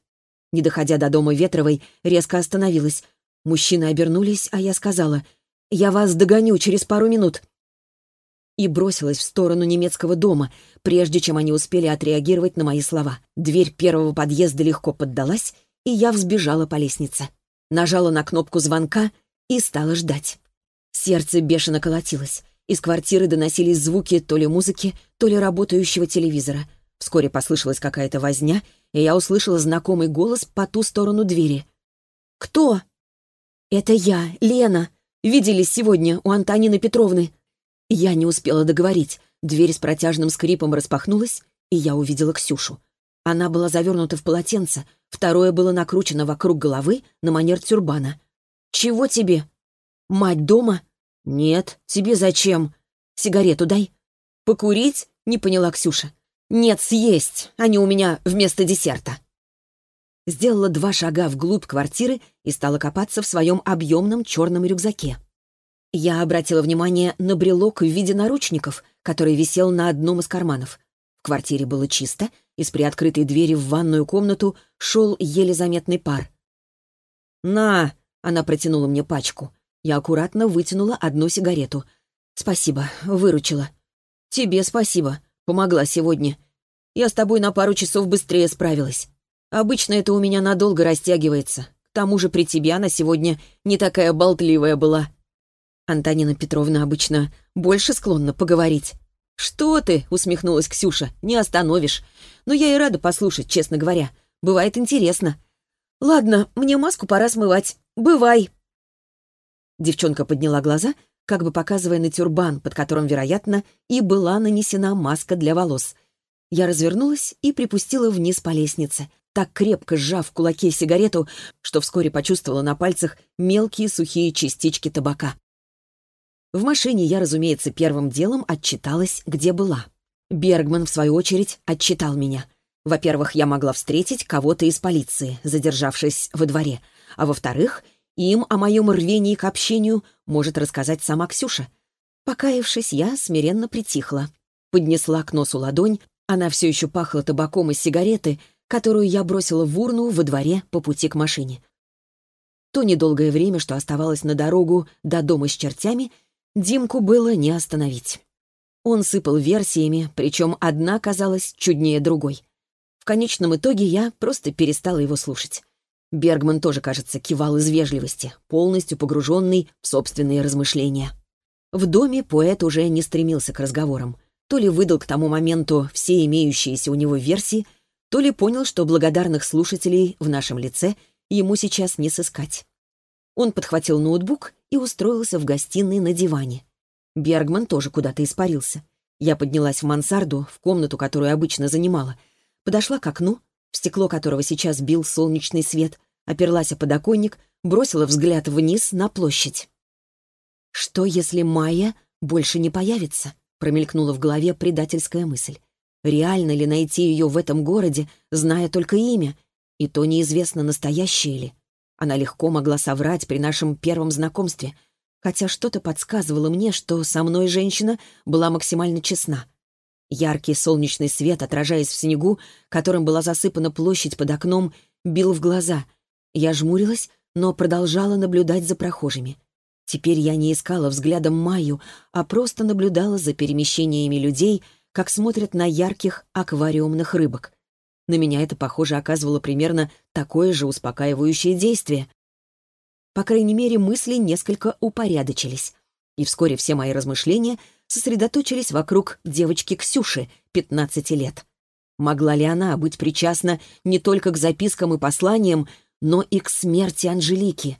Не доходя до дома Ветровой, резко остановилась. Мужчины обернулись, а я сказала, «Я вас догоню через пару минут». И бросилась в сторону немецкого дома, прежде чем они успели отреагировать на мои слова. Дверь первого подъезда легко поддалась, и я взбежала по лестнице. Нажала на кнопку звонка — и стала ждать. Сердце бешено колотилось. Из квартиры доносились звуки то ли музыки, то ли работающего телевизора. Вскоре послышалась какая-то возня, и я услышала знакомый голос по ту сторону двери. «Кто?» «Это я, Лена. Виделись сегодня у Антонины Петровны». Я не успела договорить. Дверь с протяжным скрипом распахнулась, и я увидела Ксюшу. Она была завернута в полотенце, второе было накручено вокруг головы на манер тюрбана. «Чего тебе?» «Мать дома?» «Нет. Тебе зачем?» «Сигарету дай». «Покурить?» — не поняла Ксюша. «Нет, съесть. Они у меня вместо десерта». Сделала два шага вглубь квартиры и стала копаться в своем объемном черном рюкзаке. Я обратила внимание на брелок в виде наручников, который висел на одном из карманов. В квартире было чисто, Из приоткрытой двери в ванную комнату шел еле заметный пар. «На!» — она протянула мне пачку. Я аккуратно вытянула одну сигарету. «Спасибо, выручила». «Тебе спасибо. Помогла сегодня. Я с тобой на пару часов быстрее справилась. Обычно это у меня надолго растягивается. К тому же при тебе она сегодня не такая болтливая была». Антонина Петровна обычно больше склонна поговорить. «Что ты?» — усмехнулась Ксюша. «Не остановишь. Но я и рада послушать, честно говоря. Бывает интересно. Ладно, мне маску пора смывать. Бывай!» Девчонка подняла глаза, как бы показывая на тюрбан, под которым, вероятно, и была нанесена маска для волос. Я развернулась и припустила вниз по лестнице, так крепко сжав в кулаке сигарету, что вскоре почувствовала на пальцах мелкие сухие частички табака. В машине я, разумеется, первым делом отчиталась, где была. Бергман, в свою очередь, отчитал меня. Во-первых, я могла встретить кого-то из полиции, задержавшись во дворе. А во-вторых, им о моем рвении к общению может рассказать сама Ксюша. Покаявшись, я смиренно притихла. Поднесла к носу ладонь, она все еще пахла табаком из сигареты, которую я бросила в урну во дворе по пути к машине. То недолгое время, что оставалось на дорогу до дома с чертями, Димку было не остановить. Он сыпал версиями, причем одна казалась чуднее другой. В конечном итоге я просто перестала его слушать. Бергман тоже, кажется, кивал из вежливости, полностью погруженный в собственные размышления. В доме поэт уже не стремился к разговорам. То ли выдал к тому моменту все имеющиеся у него версии, то ли понял, что благодарных слушателей в нашем лице ему сейчас не сыскать. Он подхватил ноутбук и устроился в гостиной на диване. Бергман тоже куда-то испарился. Я поднялась в мансарду, в комнату, которую обычно занимала, подошла к окну, в стекло которого сейчас бил солнечный свет, оперлась о подоконник, бросила взгляд вниз на площадь. «Что, если Майя больше не появится?» — промелькнула в голове предательская мысль. «Реально ли найти ее в этом городе, зная только имя? И то неизвестно, настоящее ли?» Она легко могла соврать при нашем первом знакомстве, хотя что-то подсказывало мне, что со мной женщина была максимально честна. Яркий солнечный свет, отражаясь в снегу, которым была засыпана площадь под окном, бил в глаза. Я жмурилась, но продолжала наблюдать за прохожими. Теперь я не искала взглядом Майю, а просто наблюдала за перемещениями людей, как смотрят на ярких аквариумных рыбок. На меня это, похоже, оказывало примерно такое же успокаивающее действие. По крайней мере, мысли несколько упорядочились. И вскоре все мои размышления сосредоточились вокруг девочки Ксюши, 15 лет. Могла ли она быть причастна не только к запискам и посланиям, но и к смерти Анжелики?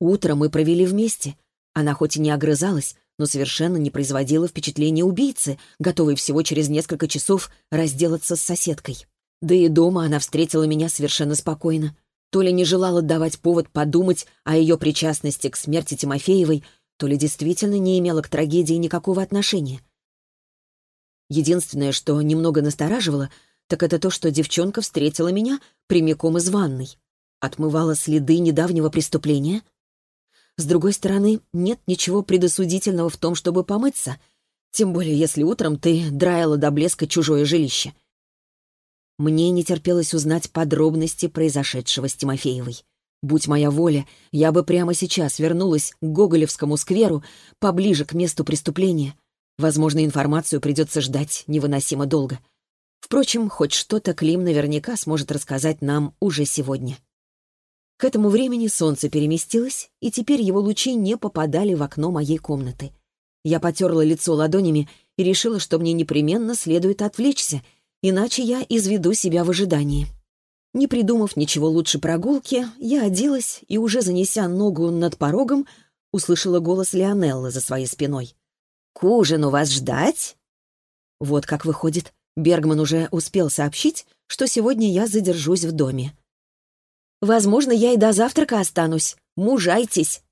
Утро мы провели вместе. Она хоть и не огрызалась, но совершенно не производила впечатления убийцы, готовой всего через несколько часов разделаться с соседкой. Да и дома она встретила меня совершенно спокойно. То ли не желала давать повод подумать о ее причастности к смерти Тимофеевой, то ли действительно не имела к трагедии никакого отношения. Единственное, что немного настораживало, так это то, что девчонка встретила меня прямиком из ванной. Отмывала следы недавнего преступления. С другой стороны, нет ничего предосудительного в том, чтобы помыться, тем более если утром ты драила до блеска чужое жилище. Мне не терпелось узнать подробности произошедшего с Тимофеевой. Будь моя воля, я бы прямо сейчас вернулась к Гоголевскому скверу, поближе к месту преступления. Возможно, информацию придется ждать невыносимо долго. Впрочем, хоть что-то Клим наверняка сможет рассказать нам уже сегодня. К этому времени солнце переместилось, и теперь его лучи не попадали в окно моей комнаты. Я потерла лицо ладонями и решила, что мне непременно следует отвлечься, иначе я изведу себя в ожидании. Не придумав ничего лучше прогулки, я оделась и, уже занеся ногу над порогом, услышала голос Леонеллы за своей спиной. «К ужину вас ждать?» Вот как выходит, Бергман уже успел сообщить, что сегодня я задержусь в доме. «Возможно, я и до завтрака останусь. Мужайтесь!»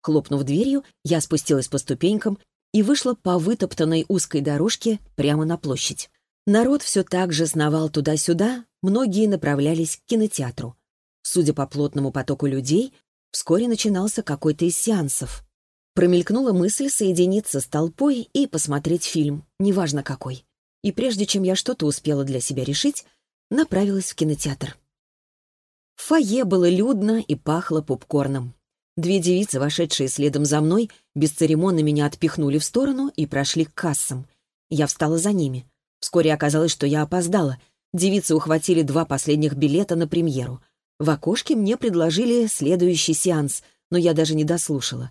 Хлопнув дверью, я спустилась по ступенькам и вышла по вытоптанной узкой дорожке прямо на площадь. Народ все так же сновал туда-сюда, многие направлялись к кинотеатру. Судя по плотному потоку людей, вскоре начинался какой-то из сеансов. Промелькнула мысль соединиться с толпой и посмотреть фильм, неважно какой. и прежде чем я что-то успела для себя решить, направилась в кинотеатр. В фойе было людно и пахло попкорном. Две девицы, вошедшие следом за мной, бесцеремонно меня отпихнули в сторону и прошли к кассам. Я встала за ними. Вскоре оказалось, что я опоздала. Девицы ухватили два последних билета на премьеру. В окошке мне предложили следующий сеанс, но я даже не дослушала.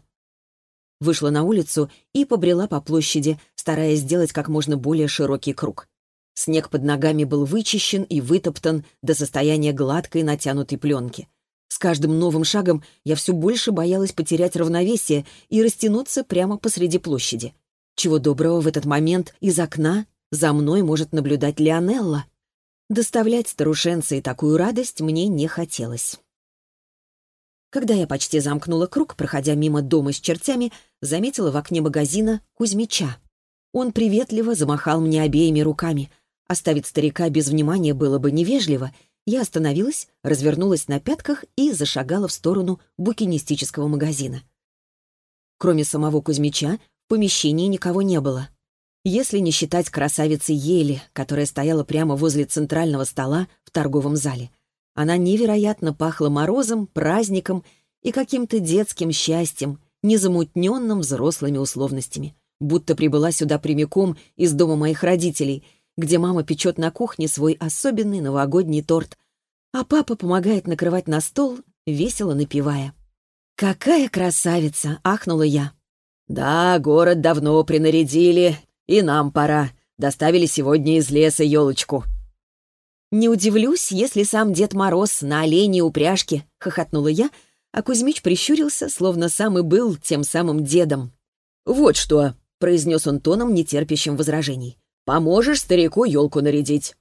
Вышла на улицу и побрела по площади, стараясь сделать как можно более широкий круг. Снег под ногами был вычищен и вытоптан до состояния гладкой натянутой пленки. С каждым новым шагом я все больше боялась потерять равновесие и растянуться прямо посреди площади. Чего доброго в этот момент из окна за мной может наблюдать Леонелла. Доставлять старушенце такую радость мне не хотелось. Когда я почти замкнула круг, проходя мимо дома с чертями, заметила в окне магазина Кузьмича. Он приветливо замахал мне обеими руками, Оставить старика без внимания было бы невежливо. Я остановилась, развернулась на пятках и зашагала в сторону букинистического магазина. Кроме самого Кузьмича, в помещении никого не было. Если не считать красавицы Ели, которая стояла прямо возле центрального стола в торговом зале. Она невероятно пахла морозом, праздником и каким-то детским счастьем, незамутненным взрослыми условностями. Будто прибыла сюда прямиком из дома моих родителей — где мама печет на кухне свой особенный новогодний торт, а папа помогает накрывать на стол, весело напевая. «Какая красавица!» — ахнула я. «Да, город давно принарядили, и нам пора. Доставили сегодня из леса елочку». «Не удивлюсь, если сам Дед Мороз на олене упряжке», — хохотнула я, а Кузьмич прищурился, словно сам и был тем самым дедом. «Вот что», — произнес он тоном, нетерпящим возражений. Поможешь старику елку нарядить».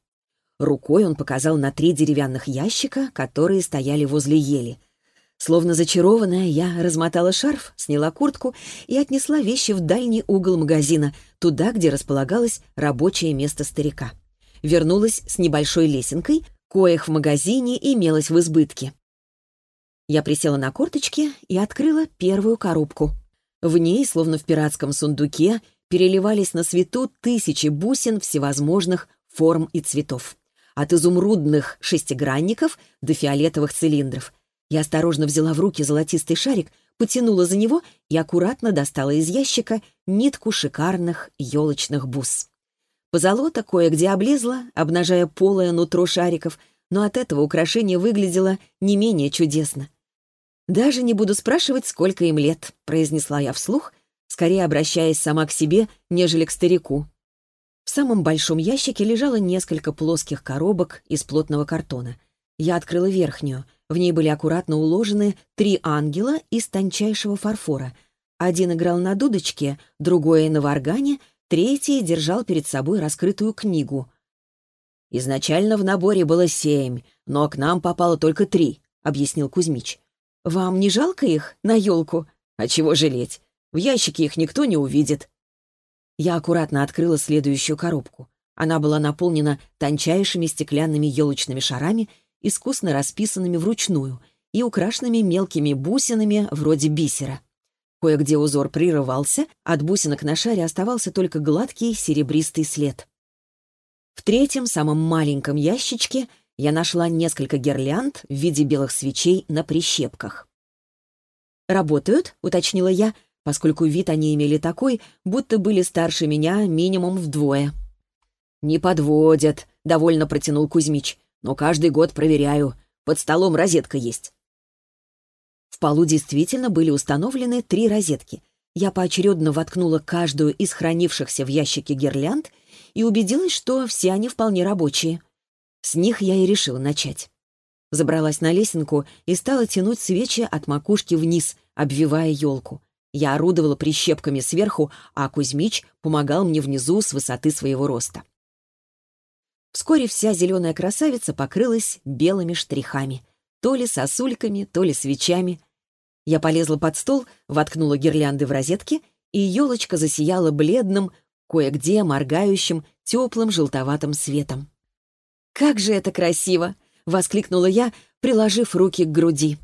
Рукой он показал на три деревянных ящика, которые стояли возле ели. Словно зачарованная, я размотала шарф, сняла куртку и отнесла вещи в дальний угол магазина, туда, где располагалось рабочее место старика. Вернулась с небольшой лесенкой, коих в магазине имелось в избытке. Я присела на корточки и открыла первую коробку. В ней, словно в пиратском сундуке, переливались на свету тысячи бусин всевозможных форм и цветов. От изумрудных шестигранников до фиолетовых цилиндров. Я осторожно взяла в руки золотистый шарик, потянула за него и аккуратно достала из ящика нитку шикарных елочных бус. Позолота кое-где облезла, обнажая полое нутро шариков, но от этого украшение выглядело не менее чудесно. «Даже не буду спрашивать, сколько им лет», — произнесла я вслух скорее обращаясь сама к себе, нежели к старику. В самом большом ящике лежало несколько плоских коробок из плотного картона. Я открыла верхнюю. В ней были аккуратно уложены три ангела из тончайшего фарфора. Один играл на дудочке, другой — на варгане, третий держал перед собой раскрытую книгу. «Изначально в наборе было семь, но к нам попало только три», — объяснил Кузьмич. «Вам не жалко их на елку?» «А чего жалеть? В ящике их никто не увидит». Я аккуратно открыла следующую коробку. Она была наполнена тончайшими стеклянными елочными шарами, искусно расписанными вручную и украшенными мелкими бусинами вроде бисера. Кое-где узор прерывался, от бусинок на шаре оставался только гладкий серебристый след. В третьем, самом маленьком ящичке я нашла несколько гирлянд в виде белых свечей на прищепках. «Работают?» — уточнила я, поскольку вид они имели такой, будто были старше меня минимум вдвое. «Не подводят», — довольно протянул Кузьмич. «Но каждый год проверяю. Под столом розетка есть». В полу действительно были установлены три розетки. Я поочередно воткнула каждую из хранившихся в ящике гирлянд и убедилась, что все они вполне рабочие. С них я и решила начать. Забралась на лесенку и стала тянуть свечи от макушки вниз, обвивая елку. Я орудовала прищепками сверху, а Кузьмич помогал мне внизу с высоты своего роста. Вскоре вся зеленая красавица покрылась белыми штрихами. То ли сосульками, то ли свечами. Я полезла под стол, воткнула гирлянды в розетки, и елочка засияла бледным, кое-где моргающим, теплым желтоватым светом. «Как же это красиво!» — воскликнула я, приложив руки к груди.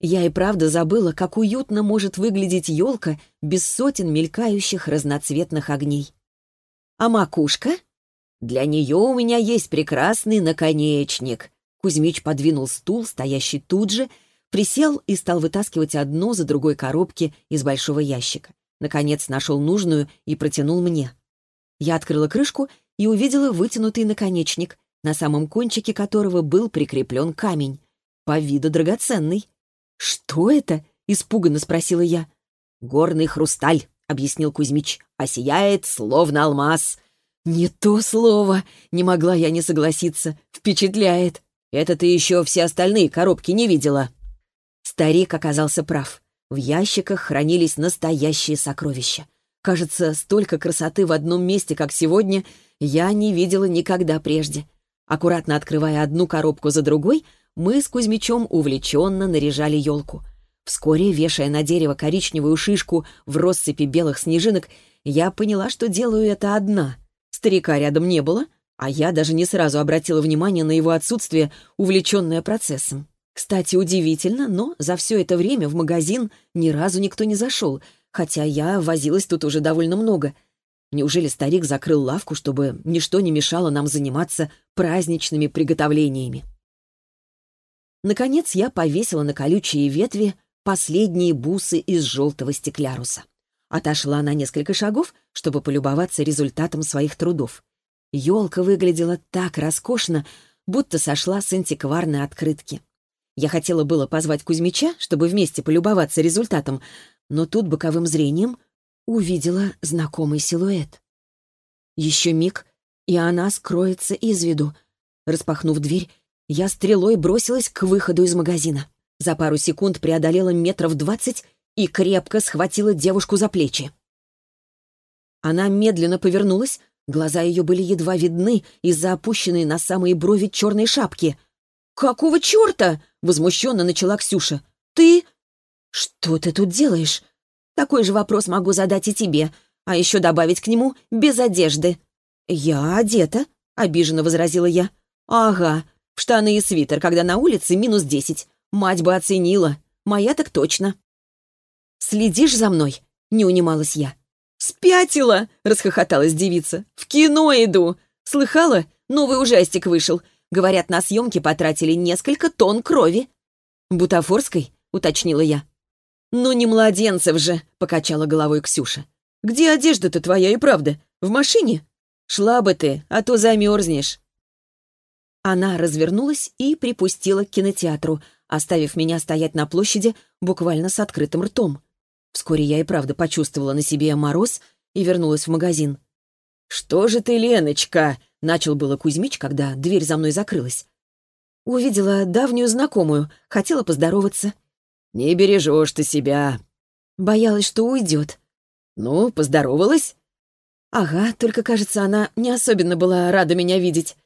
Я и правда забыла, как уютно может выглядеть елка без сотен мелькающих разноцветных огней. А макушка? Для нее у меня есть прекрасный наконечник». Кузьмич подвинул стул, стоящий тут же, присел и стал вытаскивать одну за другой коробки из большого ящика. Наконец нашел нужную и протянул мне. Я открыла крышку и увидела вытянутый наконечник, на самом кончике которого был прикреплен камень. По виду драгоценный. «Что это?» — испуганно спросила я. «Горный хрусталь», — объяснил Кузьмич, — «а сияет, словно алмаз». «Не то слово!» — не могла я не согласиться. «Впечатляет!» «Это ты еще все остальные коробки не видела». Старик оказался прав. В ящиках хранились настоящие сокровища. Кажется, столько красоты в одном месте, как сегодня, я не видела никогда прежде. Аккуратно открывая одну коробку за другой, мы с Кузьмичом увлеченно наряжали елку. Вскоре, вешая на дерево коричневую шишку в россыпи белых снежинок, я поняла, что делаю это одна. Старика рядом не было, а я даже не сразу обратила внимание на его отсутствие, увлеченное процессом. Кстати, удивительно, но за все это время в магазин ни разу никто не зашел, хотя я возилась тут уже довольно много. Неужели старик закрыл лавку, чтобы ничто не мешало нам заниматься праздничными приготовлениями? Наконец я повесила на колючие ветви последние бусы из желтого стекляруса. Отошла на несколько шагов, чтобы полюбоваться результатом своих трудов. Елка выглядела так роскошно, будто сошла с антикварной открытки. Я хотела было позвать Кузьмича, чтобы вместе полюбоваться результатом, но тут боковым зрением увидела знакомый силуэт. Еще миг, и она скроется из виду. Распахнув дверь, я стрелой бросилась к выходу из магазина. За пару секунд преодолела метров двадцать и крепко схватила девушку за плечи. Она медленно повернулась, глаза ее были едва видны из-за опущенной на самые брови черной шапки. «Какого черта?» — возмущенно начала Ксюша. «Ты...» «Что ты тут делаешь?» «Такой же вопрос могу задать и тебе, а еще добавить к нему без одежды». «Я одета», — обиженно возразила я. «Ага, в штаны и свитер, когда на улице минус десять. Мать бы оценила. Моя так точно. «Следишь за мной?» — не унималась я. «Спятила!» — расхохоталась девица. «В кино иду! Слыхала? Новый ужастик вышел. Говорят, на съемки потратили несколько тонн крови». «Бутафорской?» — уточнила я. «Ну не младенцев же!» — покачала головой Ксюша. «Где одежда-то твоя и правда? В машине? Шла бы ты, а то замерзнешь». Она развернулась и припустила к кинотеатру, оставив меня стоять на площади буквально с открытым ртом. Вскоре я и правда почувствовала на себе мороз и вернулась в магазин. «Что же ты, Леночка?» — начал было Кузьмич, когда дверь за мной закрылась. Увидела давнюю знакомую, хотела поздороваться. «Не бережешь ты себя». Боялась, что уйдет. «Ну, поздоровалась?» «Ага, только, кажется, она не особенно была рада меня видеть.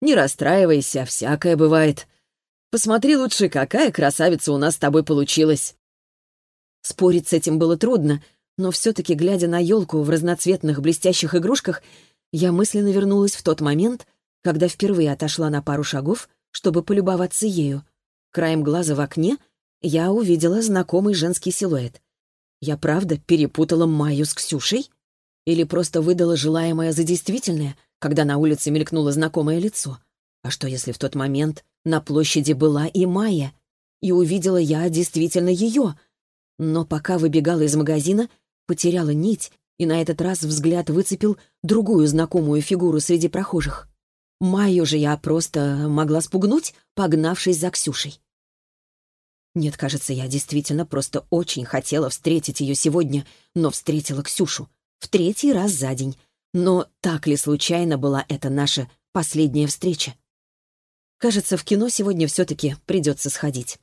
Не расстраивайся, всякое бывает. Посмотри лучше, какая красавица у нас с тобой получилась». Спорить с этим было трудно, но все-таки, глядя на елку в разноцветных блестящих игрушках, я мысленно вернулась в тот момент, когда впервые отошла на пару шагов, чтобы полюбоваться ею. Краем глаза в окне я увидела знакомый женский силуэт. Я правда перепутала Майю с Ксюшей? Или просто выдала желаемое за действительное, когда на улице мелькнуло знакомое лицо. А что, если в тот момент на площади была и Майя? И увидела я действительно ее. Но пока выбегала из магазина, потеряла нить, и на этот раз взгляд выцепил другую знакомую фигуру среди прохожих. Майю же я просто могла спугнуть, погнавшись за Ксюшей. Нет, кажется, я действительно просто очень хотела встретить ее сегодня, но встретила Ксюшу. В третий раз за день, но так ли случайно была это наша последняя встреча? Кажется, в кино сегодня все-таки придется сходить.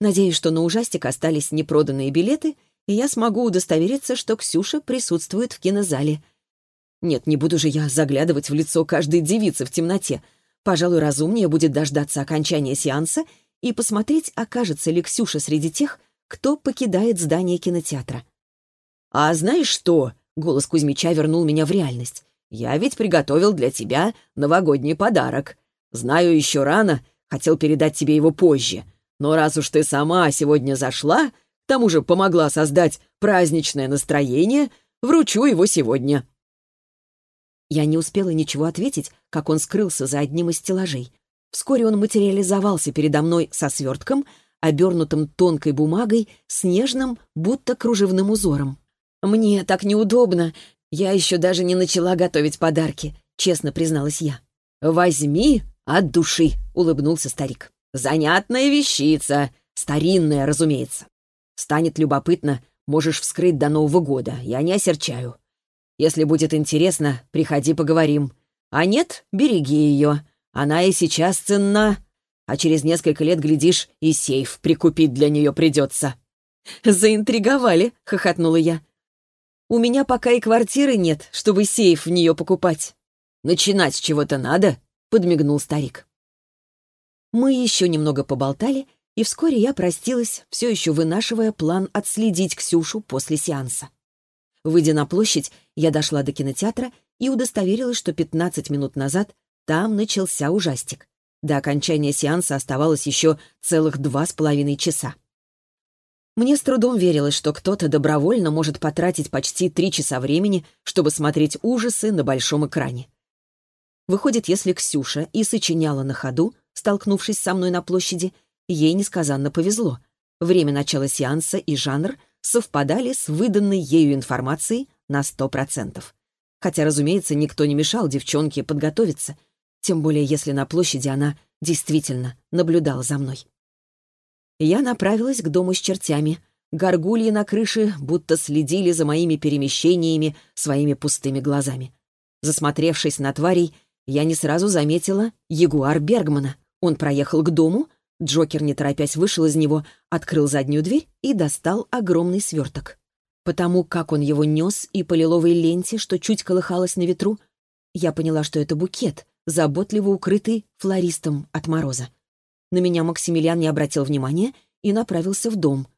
Надеюсь, что на ужастик остались непроданные билеты, и я смогу удостовериться, что Ксюша присутствует в кинозале. Нет, не буду же я заглядывать в лицо каждой девицы в темноте. Пожалуй, разумнее будет дождаться окончания сеанса и посмотреть, окажется ли Ксюша среди тех, кто покидает здание кинотеатра. «А знаешь что?» Голос Кузьмича вернул меня в реальность. «Я ведь приготовил для тебя новогодний подарок. Знаю, еще рано, хотел передать тебе его позже. Но раз уж ты сама сегодня зашла, к тому же помогла создать праздничное настроение, вручу его сегодня». Я не успела ничего ответить, как он скрылся за одним из стеллажей. Вскоре он материализовался передо мной со свертком, обернутым тонкой бумагой с нежным, будто кружевным узором. «Мне так неудобно. Я еще даже не начала готовить подарки», — честно призналась я. «Возьми от души», — улыбнулся старик. «Занятная вещица. Старинная, разумеется. Станет любопытно, можешь вскрыть до Нового года. Я не осерчаю. Если будет интересно, приходи поговорим. А нет, береги ее. Она и сейчас ценна. А через несколько лет, глядишь, и сейф прикупить для нее придется». «Заинтриговали», — хохотнула я. «У меня пока и квартиры нет, чтобы сейф в нее покупать». «Начинать с чего-то надо», — подмигнул старик. Мы еще немного поболтали, и вскоре я простилась, все еще вынашивая план отследить Ксюшу после сеанса. Выйдя на площадь, я дошла до кинотеатра и удостоверилась, что 15 минут назад там начался ужастик. До окончания сеанса оставалось еще целых два с половиной часа. Мне с трудом верилось, что кто-то добровольно может потратить почти три часа времени, чтобы смотреть ужасы на большом экране. Выходит, если Ксюша и сочиняла на ходу, столкнувшись со мной на площади, ей несказанно повезло. Время начала сеанса и жанр совпадали с выданной ею информацией на сто процентов. Хотя, разумеется, никто не мешал девчонке подготовиться, тем более если на площади она действительно наблюдала за мной. Я направилась к дому с чертями. Горгульи на крыше будто следили за моими перемещениями своими пустыми глазами. Засмотревшись на тварей, я не сразу заметила ягуар Бергмана. Он проехал к дому, Джокер, не торопясь, вышел из него, открыл заднюю дверь и достал огромный сверток. Потому как он его нес и по лиловой ленте, что чуть колыхалось на ветру, я поняла, что это букет, заботливо укрытый флористом от мороза. На меня Максимилиан не обратил внимания и направился в дом.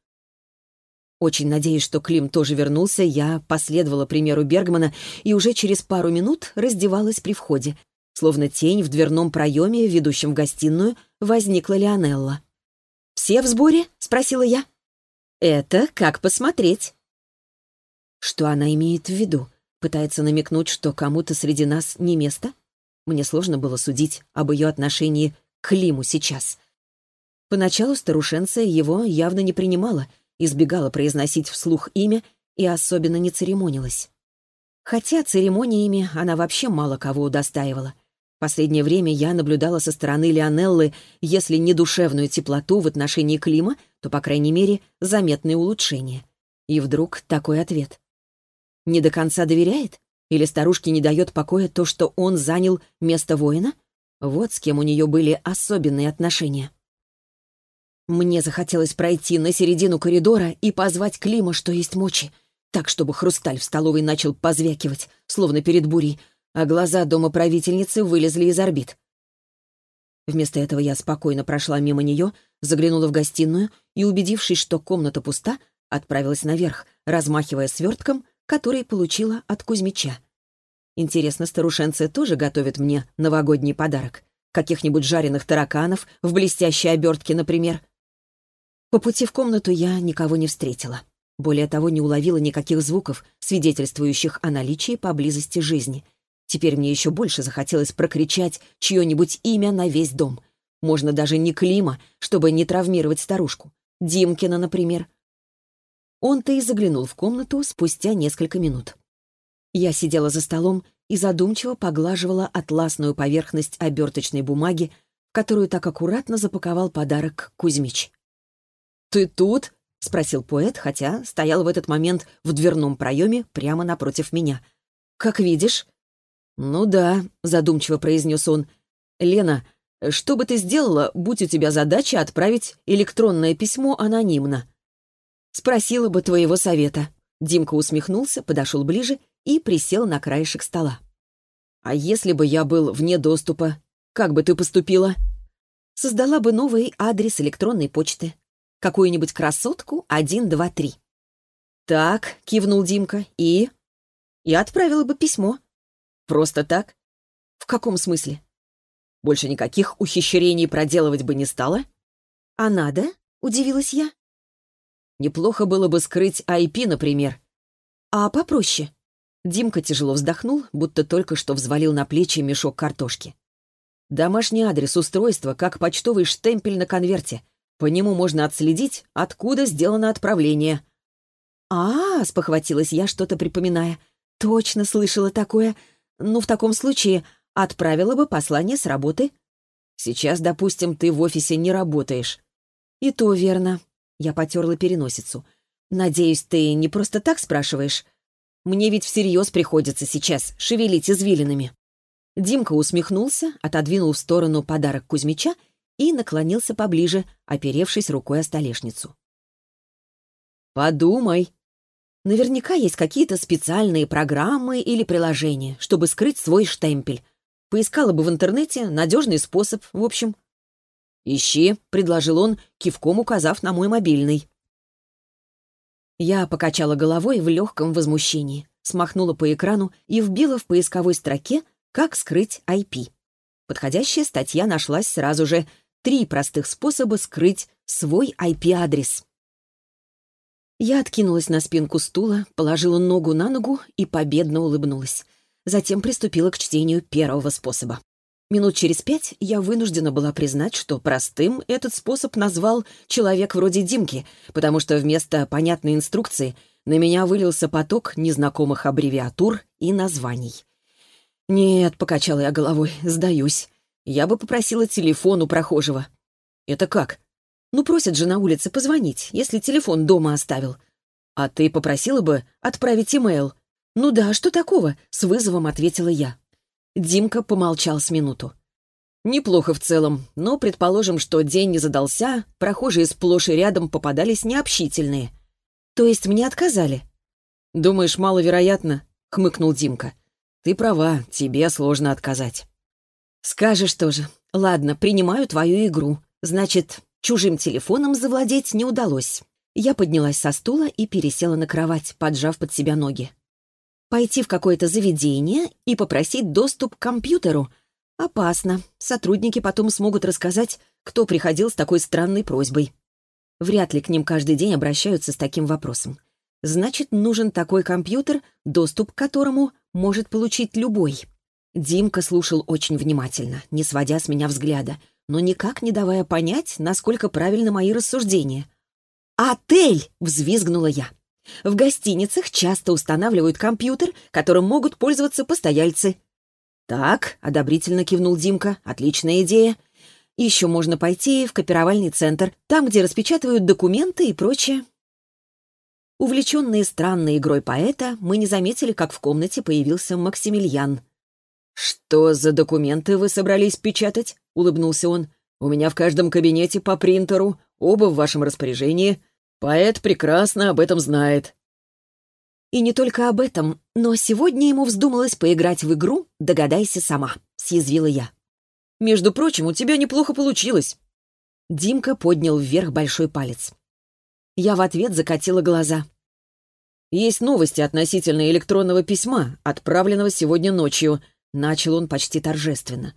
Очень надеясь, что Клим тоже вернулся, я последовала примеру Бергмана и уже через пару минут раздевалась при входе, Словно тень в дверном проеме, ведущем в гостиную, возникла Леонелла. «Все в сборе?» — спросила я. «Это как посмотреть». Что она имеет в виду? Пытается намекнуть, что кому-то среди нас не место? Мне сложно было судить об ее отношении к Климу сейчас. Поначалу старушенция его явно не принимала, избегала произносить вслух имя и особенно не церемонилась. Хотя церемониями она вообще мало кого удостаивала. Последнее время я наблюдала со стороны Лионеллы, если не душевную теплоту в отношении Клима, то, по крайней мере, заметные улучшения. И вдруг такой ответ. Не до конца доверяет? Или старушке не дает покоя то, что он занял место воина? Вот с кем у нее были особенные отношения. Мне захотелось пройти на середину коридора и позвать Клима, что есть мочи, так, чтобы хрусталь в столовой начал позвякивать, словно перед бурей, а глаза домоправительницы вылезли из орбит. Вместо этого я спокойно прошла мимо нее, заглянула в гостиную и, убедившись, что комната пуста, отправилась наверх, размахивая свертком, который получила от Кузьмича. Интересно, старушенция тоже готовит мне новогодний подарок. Каких-нибудь жареных тараканов в блестящей обертке, например. По пути в комнату я никого не встретила. Более того, не уловила никаких звуков, свидетельствующих о наличии поблизости жизни — Теперь мне еще больше захотелось прокричать чье-нибудь имя на весь дом. Можно даже не Клима, чтобы не травмировать старушку. Димкина, например. Он-то и заглянул в комнату спустя несколько минут. Я сидела за столом и задумчиво поглаживала атласную поверхность оберточной бумаги, которую так аккуратно запаковал подарок Кузьмич. «Ты тут?» — спросил поэт, хотя стоял в этот момент в дверном проеме прямо напротив меня. «Как видишь, «Ну да», — задумчиво произнес он. «Лена, что бы ты сделала, будь у тебя задача отправить электронное письмо анонимно?» «Спросила бы твоего совета». Димка усмехнулся, подошел ближе и присел на краешек стола. «А если бы я был вне доступа, как бы ты поступила?» «Создала бы новый адрес электронной почты. Какую-нибудь красотку 123». «Так», — кивнул Димка, — «и?» «И отправила бы письмо. Просто так? В каком смысле? Больше никаких ухищрений проделывать бы не стала? А надо? Удивилась я. Неплохо было бы скрыть IP, например. А попроще. Димка тяжело вздохнул, будто только что взвалил на плечи мешок картошки. Домашний адрес устройства, как почтовый штемпель на конверте. По нему можно отследить, откуда сделано отправление. «А, спохватилась я, что-то припоминая. «Точно слышала такое. Ну, в таком случае отправила бы послание с работы». «Сейчас, допустим, ты в офисе не работаешь». «И то верно». Я потерла переносицу. «Надеюсь, ты не просто так спрашиваешь? Мне ведь всерьез приходится сейчас шевелить извилинами». Димка усмехнулся, отодвинул в сторону подарок Кузьмича и наклонился поближе, оперевшись рукой о столешницу. «Подумай», Наверняка есть какие-то специальные программы или приложения, чтобы скрыть свой штемпель. Поискала бы в интернете надежный способ, в общем. «Ищи», — предложил он, кивком указав на мой мобильный. Я покачала головой в легком возмущении, смахнула по экрану и вбила в поисковой строке «Как скрыть IP». Подходящая статья нашлась сразу же. Три простых способа скрыть свой IP-адрес. Я откинулась на спинку стула, положила ногу на ногу и победно улыбнулась. Затем приступила к чтению первого способа. Минут через пять я вынуждена была признать, что простым этот способ назвал человек вроде Димки, потому что вместо понятной инструкции на меня вылился поток незнакомых аббревиатур и названий. «Нет», — покачала я головой, — «сдаюсь. Я бы попросила телефон у прохожего». «Это как?» Ну, просят же на улице позвонить, если телефон дома оставил. А ты попросила бы отправить имейл? Ну да, что такого? С вызовом ответила я. Димка помолчал с минуту. Неплохо в целом, но предположим, что день не задался, прохожие сплошь и рядом попадались необщительные. То есть мне отказали? Думаешь, маловероятно? Хмыкнул Димка. Ты права, тебе сложно отказать. Скажешь тоже. Ладно, принимаю твою игру. Значит, Чужим телефоном завладеть не удалось. Я поднялась со стула и пересела на кровать, поджав под себя ноги. Пойти в какое-то заведение и попросить доступ к компьютеру? Опасно. Сотрудники потом смогут рассказать, кто приходил с такой странной просьбой. Вряд ли к ним каждый день обращаются с таким вопросом. Значит, нужен такой компьютер, доступ к которому может получить любой. Димка слушал очень внимательно, не сводя с меня взгляда — но никак не давая понять, насколько правильны мои рассуждения. «Отель!» — взвизгнула я. «В гостиницах часто устанавливают компьютер, которым могут пользоваться постояльцы». «Так», — одобрительно кивнул Димка, — «отличная идея. Еще можно пойти в копировальный центр, там, где распечатывают документы и прочее». Увлеченные странной игрой поэта, мы не заметили, как в комнате появился Максимилиан. «Что за документы вы собрались печатать?» — улыбнулся он. «У меня в каждом кабинете по принтеру, оба в вашем распоряжении. Поэт прекрасно об этом знает». И не только об этом, но сегодня ему вздумалось поиграть в игру «Догадайся сама», — съязвила я. «Между прочим, у тебя неплохо получилось». Димка поднял вверх большой палец. Я в ответ закатила глаза. «Есть новости относительно электронного письма, отправленного сегодня ночью», Начал он почти торжественно.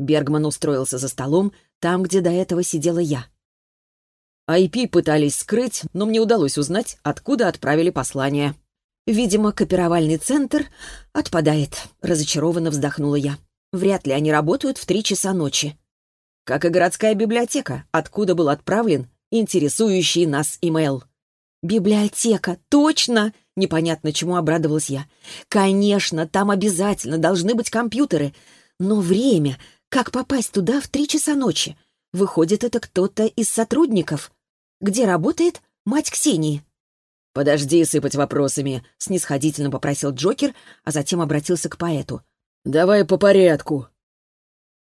Бергман устроился за столом, там, где до этого сидела я. IP пытались скрыть, но мне удалось узнать, откуда отправили послание. «Видимо, копировальный центр отпадает», — разочарованно вздохнула я. «Вряд ли они работают в три часа ночи». «Как и городская библиотека, откуда был отправлен интересующий нас имейл». «Библиотека, точно!» Непонятно, чему обрадовалась я. «Конечно, там обязательно должны быть компьютеры. Но время... Как попасть туда в три часа ночи? Выходит, это кто-то из сотрудников. Где работает мать Ксении?» «Подожди сыпать вопросами», — снисходительно попросил Джокер, а затем обратился к поэту. «Давай по порядку».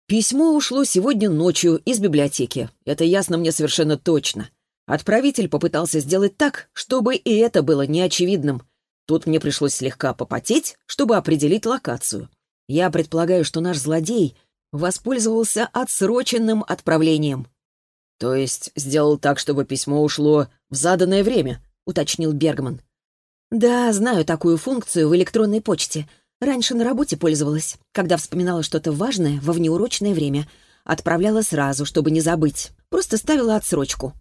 Письмо ушло сегодня ночью из библиотеки. Это ясно мне совершенно точно. Отправитель попытался сделать так, чтобы и это было неочевидным. Тут мне пришлось слегка попотеть, чтобы определить локацию. Я предполагаю, что наш злодей воспользовался отсроченным отправлением. «То есть сделал так, чтобы письмо ушло в заданное время», — уточнил Бергман. «Да, знаю такую функцию в электронной почте. Раньше на работе пользовалась, когда вспоминала что-то важное во внеурочное время. Отправляла сразу, чтобы не забыть. Просто ставила отсрочку.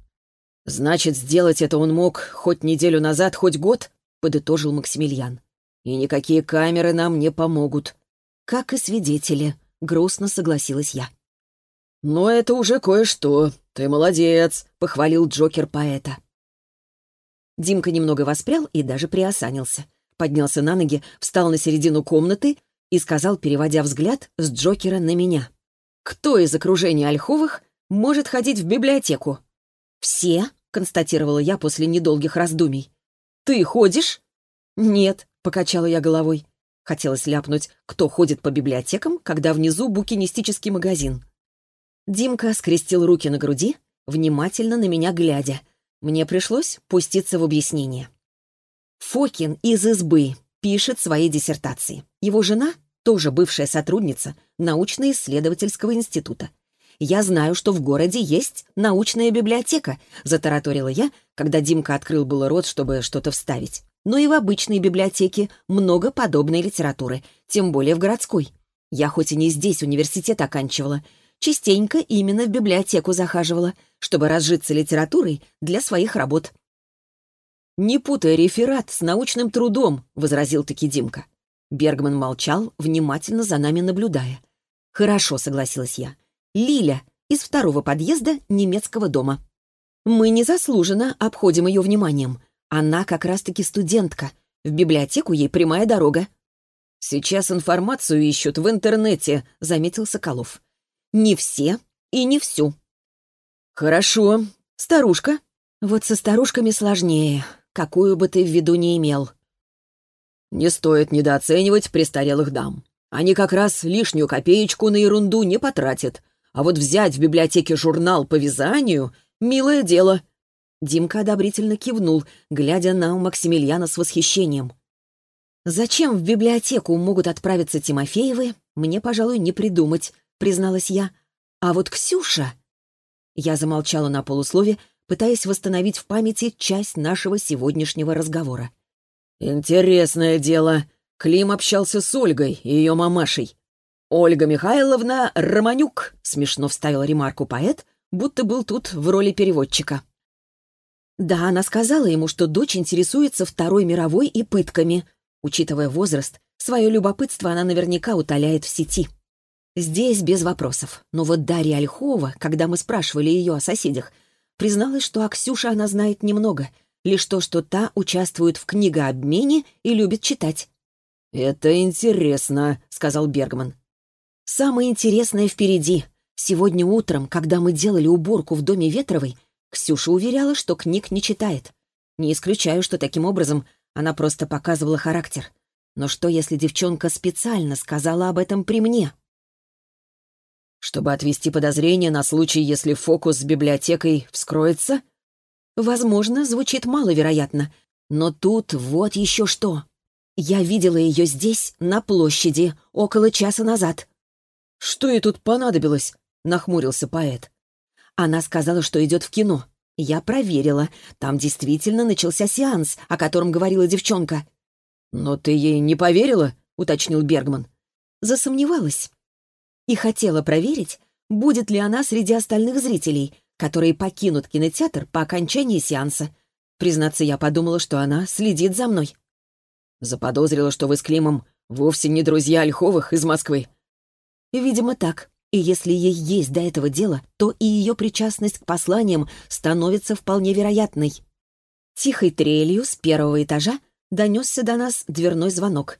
«Значит, сделать это он мог хоть неделю назад, хоть год?» — подытожил Максимилиан. И никакие камеры нам не помогут. Как и свидетели, грустно согласилась я. «Но это уже кое-что. Ты молодец», — похвалил Джокер поэта. Димка немного воспрял и даже приосанился. Поднялся на ноги, встал на середину комнаты и сказал, переводя взгляд с Джокера на меня. «Кто из окружения Ольховых может ходить в библиотеку?» «Все», — констатировала я после недолгих раздумий. «Ты ходишь?» «Нет», — покачала я головой. Хотелось ляпнуть, кто ходит по библиотекам, когда внизу букинистический магазин. Димка скрестил руки на груди, внимательно на меня глядя. Мне пришлось пуститься в объяснение. Фокин из избы пишет свои диссертации. Его жена, тоже бывшая сотрудница научно-исследовательского института. «Я знаю, что в городе есть научная библиотека», — затараторила я, когда Димка открыл было рот, чтобы что-то вставить. «Но и в обычной библиотеке много подобной литературы, тем более в городской. Я хоть и не здесь университет оканчивала, частенько именно в библиотеку захаживала, чтобы разжиться литературой для своих работ. «Не путай реферат с научным трудом», — возразил таки Димка. Бергман молчал, внимательно за нами наблюдая. «Хорошо», — согласилась я. «Лиля из второго подъезда немецкого дома. Мы незаслуженно обходим ее вниманием. Она как раз-таки студентка. В библиотеку ей прямая дорога». «Сейчас информацию ищут в интернете», — заметил Соколов. Не все и не всю. Хорошо. Старушка? Вот со старушками сложнее, какую бы ты в виду не имел. Не стоит недооценивать престарелых дам. Они как раз лишнюю копеечку на ерунду не потратят. А вот взять в библиотеке журнал по вязанию — милое дело. Димка одобрительно кивнул, глядя на Максимилиана с восхищением. Зачем в библиотеку могут отправиться Тимофеевы, мне, пожалуй, не придумать призналась я. «А вот Ксюша...» Я замолчала на полуслове, пытаясь восстановить в памяти часть нашего сегодняшнего разговора. «Интересное дело. Клим общался с Ольгой ее мамашей. Ольга Михайловна Романюк», — смешно вставил ремарку поэт, будто был тут в роли переводчика. Да, она сказала ему, что дочь интересуется Второй мировой и пытками. Учитывая возраст, свое любопытство она наверняка утоляет в сети. Здесь без вопросов. Но вот Дарья Ольхова, когда мы спрашивали ее о соседях, призналась, что о Ксюше она знает немного, лишь то, что та участвует в книгообмене и любит читать. «Это интересно», — сказал Бергман. «Самое интересное впереди. Сегодня утром, когда мы делали уборку в доме Ветровой, Ксюша уверяла, что книг не читает. Не исключаю, что таким образом она просто показывала характер. Но что, если девчонка специально сказала об этом при мне?» Чтобы отвести подозрение на случай, если фокус с библиотекой вскроется? Возможно, звучит маловероятно. Но тут вот еще что. Я видела ее здесь, на площади, около часа назад. «Что ей тут понадобилось?» — нахмурился поэт. Она сказала, что идет в кино. Я проверила. Там действительно начался сеанс, о котором говорила девчонка. «Но ты ей не поверила?» — уточнил Бергман. Засомневалась и хотела проверить, будет ли она среди остальных зрителей, которые покинут кинотеатр по окончании сеанса. Признаться, я подумала, что она следит за мной. Заподозрила, что вы с Климом вовсе не друзья Ольховых из Москвы. Видимо, так. И если ей есть до этого дело, то и ее причастность к посланиям становится вполне вероятной. Тихой трелью с первого этажа донесся до нас дверной звонок.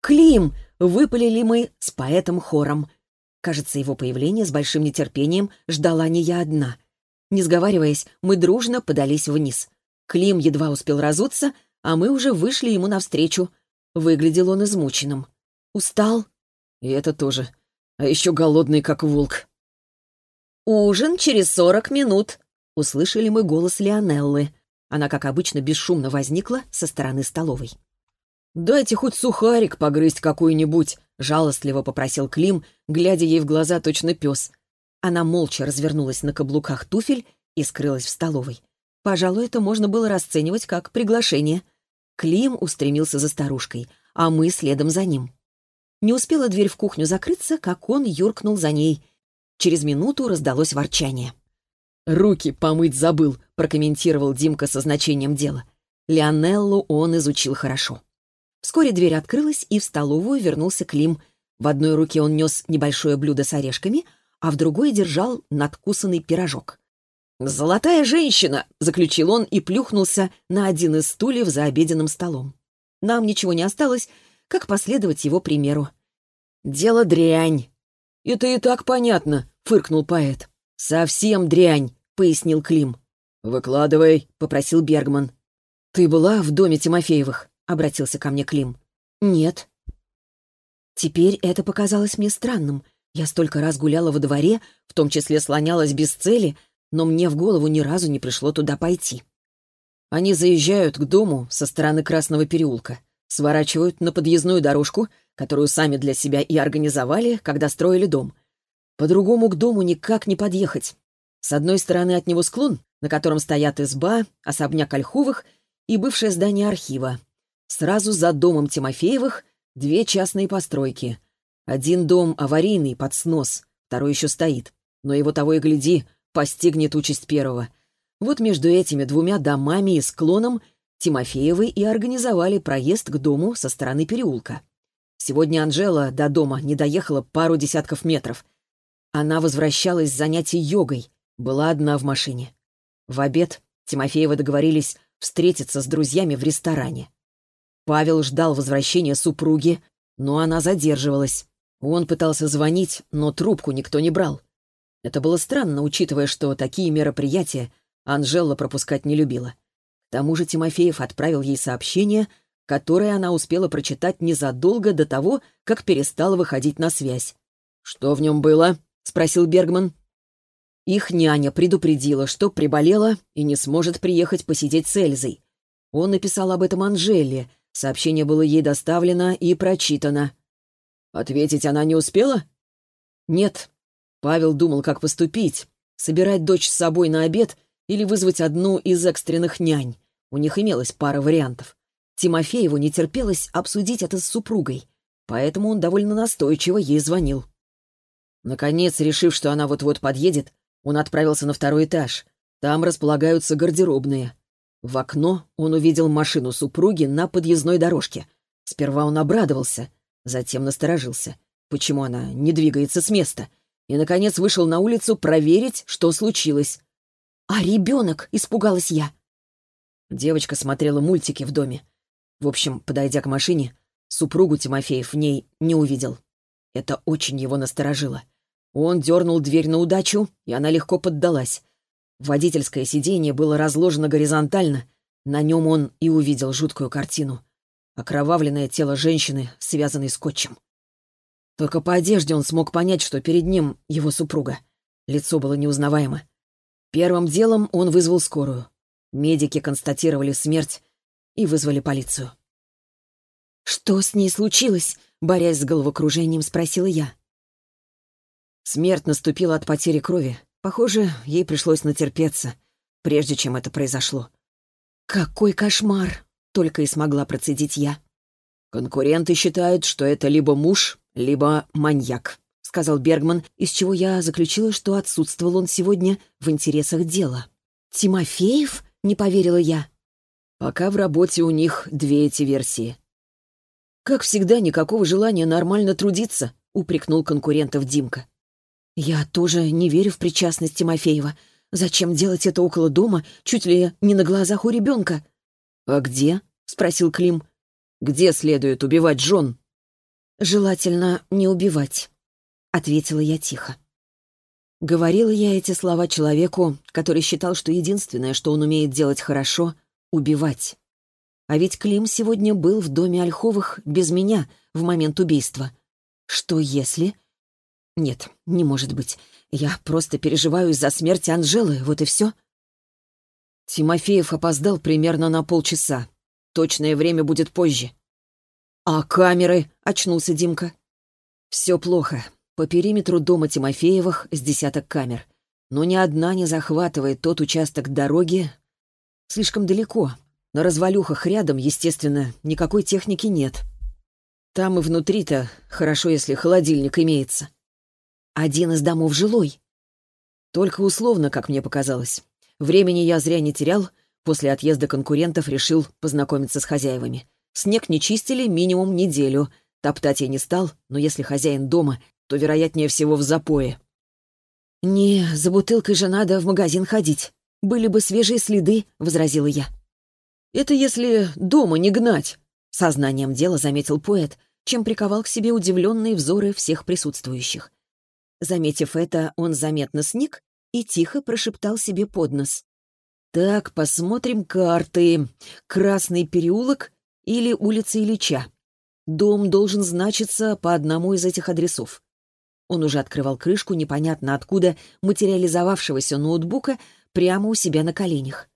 «Клим!» — выпалили мы с поэтом хором — Кажется, его появление с большим нетерпением ждала не я одна. Не сговариваясь, мы дружно подались вниз. Клим едва успел разуться, а мы уже вышли ему навстречу. Выглядел он измученным. Устал? И это тоже. А еще голодный, как волк. «Ужин через сорок минут», — услышали мы голос Лионеллы. Она, как обычно, бесшумно возникла со стороны столовой. «Дайте хоть сухарик погрызть какой-нибудь», — жалостливо попросил Клим, глядя ей в глаза точно пес. Она молча развернулась на каблуках туфель и скрылась в столовой. Пожалуй, это можно было расценивать как приглашение. Клим устремился за старушкой, а мы следом за ним. Не успела дверь в кухню закрыться, как он юркнул за ней. Через минуту раздалось ворчание. «Руки помыть забыл», — прокомментировал Димка со значением дела. Лионеллу он изучил хорошо. Вскоре дверь открылась, и в столовую вернулся Клим. В одной руке он нес небольшое блюдо с орешками, а в другой держал надкусанный пирожок. «Золотая женщина!» — заключил он и плюхнулся на один из стульев за обеденным столом. Нам ничего не осталось, как последовать его примеру. «Дело дрянь!» «Это и так понятно», — фыркнул поэт. «Совсем дрянь», — пояснил Клим. «Выкладывай», — попросил Бергман. «Ты была в доме Тимофеевых?» — обратился ко мне Клим. «Нет». Теперь это показалось мне странным. Я столько раз гуляла во дворе, в том числе слонялась без цели, но мне в голову ни разу не пришло туда пойти. Они заезжают к дому со стороны Красного переулка, сворачивают на подъездную дорожку, которую сами для себя и организовали, когда строили дом. По-другому к дому никак не подъехать. С одной стороны от него склон, на котором стоят изба, особняк Ольховых и бывшее здание архива. Сразу за домом Тимофеевых две частные постройки. Один дом аварийный, под снос, второй еще стоит. Но его того и гляди, постигнет участь первого. Вот между этими двумя домами и склоном Тимофеевы и организовали проезд к дому со стороны переулка. Сегодня Анжела до дома не доехала пару десятков метров. Она возвращалась с занятий йогой, была одна в машине. В обед Тимофеевы договорились встретиться с друзьями в ресторане. Павел ждал возвращения супруги, но она задерживалась. Он пытался звонить, но трубку никто не брал. Это было странно, учитывая, что такие мероприятия Анжела пропускать не любила. Тому же Тимофеев отправил ей сообщение, которое она успела прочитать незадолго до того, как перестала выходить на связь. «Что в нем было?» — спросил Бергман. Их няня предупредила, что приболела и не сможет приехать посидеть с Эльзой. Он написал об этом Анжеле. Сообщение было ей доставлено и прочитано. «Ответить она не успела?» «Нет, Павел думал, как поступить. Собирать дочь с собой на обед или вызвать одну из экстренных нянь. У них имелась пара вариантов. Тимофееву не терпелось обсудить это с супругой, поэтому он довольно настойчиво ей звонил. Наконец, решив, что она вот-вот подъедет, он отправился на второй этаж. Там располагаются гардеробные. В окно он увидел машину супруги на подъездной дорожке. Сперва он обрадовался, затем насторожился. Почему она не двигается с места — и, наконец, вышел на улицу проверить, что случилось. «А ребенок?» — испугалась я. Девочка смотрела мультики в доме. В общем, подойдя к машине, супругу Тимофеев в ней не увидел. Это очень его насторожило. Он дернул дверь на удачу, и она легко поддалась. Водительское сиденье было разложено горизонтально, на нем он и увидел жуткую картину. Окровавленное тело женщины, связанной скотчем. Только по одежде он смог понять, что перед ним его супруга. Лицо было неузнаваемо. Первым делом он вызвал скорую. Медики констатировали смерть и вызвали полицию. «Что с ней случилось?» — борясь с головокружением, спросила я. Смерть наступила от потери крови. Похоже, ей пришлось натерпеться, прежде чем это произошло. «Какой кошмар!» — только и смогла процедить я. Конкуренты считают, что это либо муж, либо маньяк», — сказал Бергман, из чего я заключила, что отсутствовал он сегодня в интересах дела. «Тимофеев?» — не поверила я. «Пока в работе у них две эти версии». «Как всегда, никакого желания нормально трудиться», — упрекнул конкурентов Димка. «Я тоже не верю в причастность Тимофеева. Зачем делать это около дома, чуть ли не на глазах у ребенка?» «А где?» — спросил Клим. «Где следует убивать жен?» «Желательно не убивать», — ответила я тихо. Говорила я эти слова человеку, который считал, что единственное, что он умеет делать хорошо — убивать. А ведь Клим сегодня был в доме Ольховых без меня в момент убийства. Что если... Нет, не может быть. Я просто переживаю из-за смерти Анжелы, вот и все. Тимофеев опоздал примерно на полчаса. Точное время будет позже. «А камеры?» — очнулся Димка. «Все плохо. По периметру дома Тимофеевых с десяток камер. Но ни одна не захватывает тот участок дороги. Слишком далеко. На развалюхах рядом, естественно, никакой техники нет. Там и внутри-то хорошо, если холодильник имеется. Один из домов жилой. Только условно, как мне показалось. Времени я зря не терял. После отъезда конкурентов решил познакомиться с хозяевами. Снег не чистили минимум неделю. Топтать я не стал, но если хозяин дома, то, вероятнее всего, в запое. «Не, за бутылкой же надо в магазин ходить. Были бы свежие следы», — возразила я. «Это если дома не гнать», — сознанием дела заметил поэт, чем приковал к себе удивленные взоры всех присутствующих. Заметив это, он заметно сник и тихо прошептал себе под нос. «Так, посмотрим карты. Красный переулок или улица Ильича. Дом должен значиться по одному из этих адресов». Он уже открывал крышку непонятно откуда материализовавшегося ноутбука прямо у себя на коленях.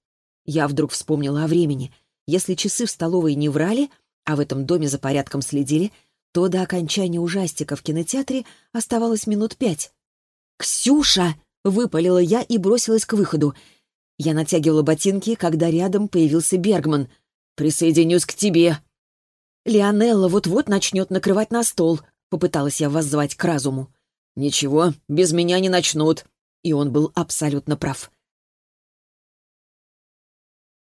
Я вдруг вспомнила о времени. Если часы в столовой не врали, а в этом доме за порядком следили, то до окончания ужастика в кинотеатре оставалось минут пять. «Ксюша!» — выпалила я и бросилась к выходу. Я натягивала ботинки, когда рядом появился Бергман. «Присоединюсь к тебе». «Лионелла вот-вот начнет накрывать на стол», — попыталась я воззвать к разуму. «Ничего, без меня не начнут». И он был абсолютно прав.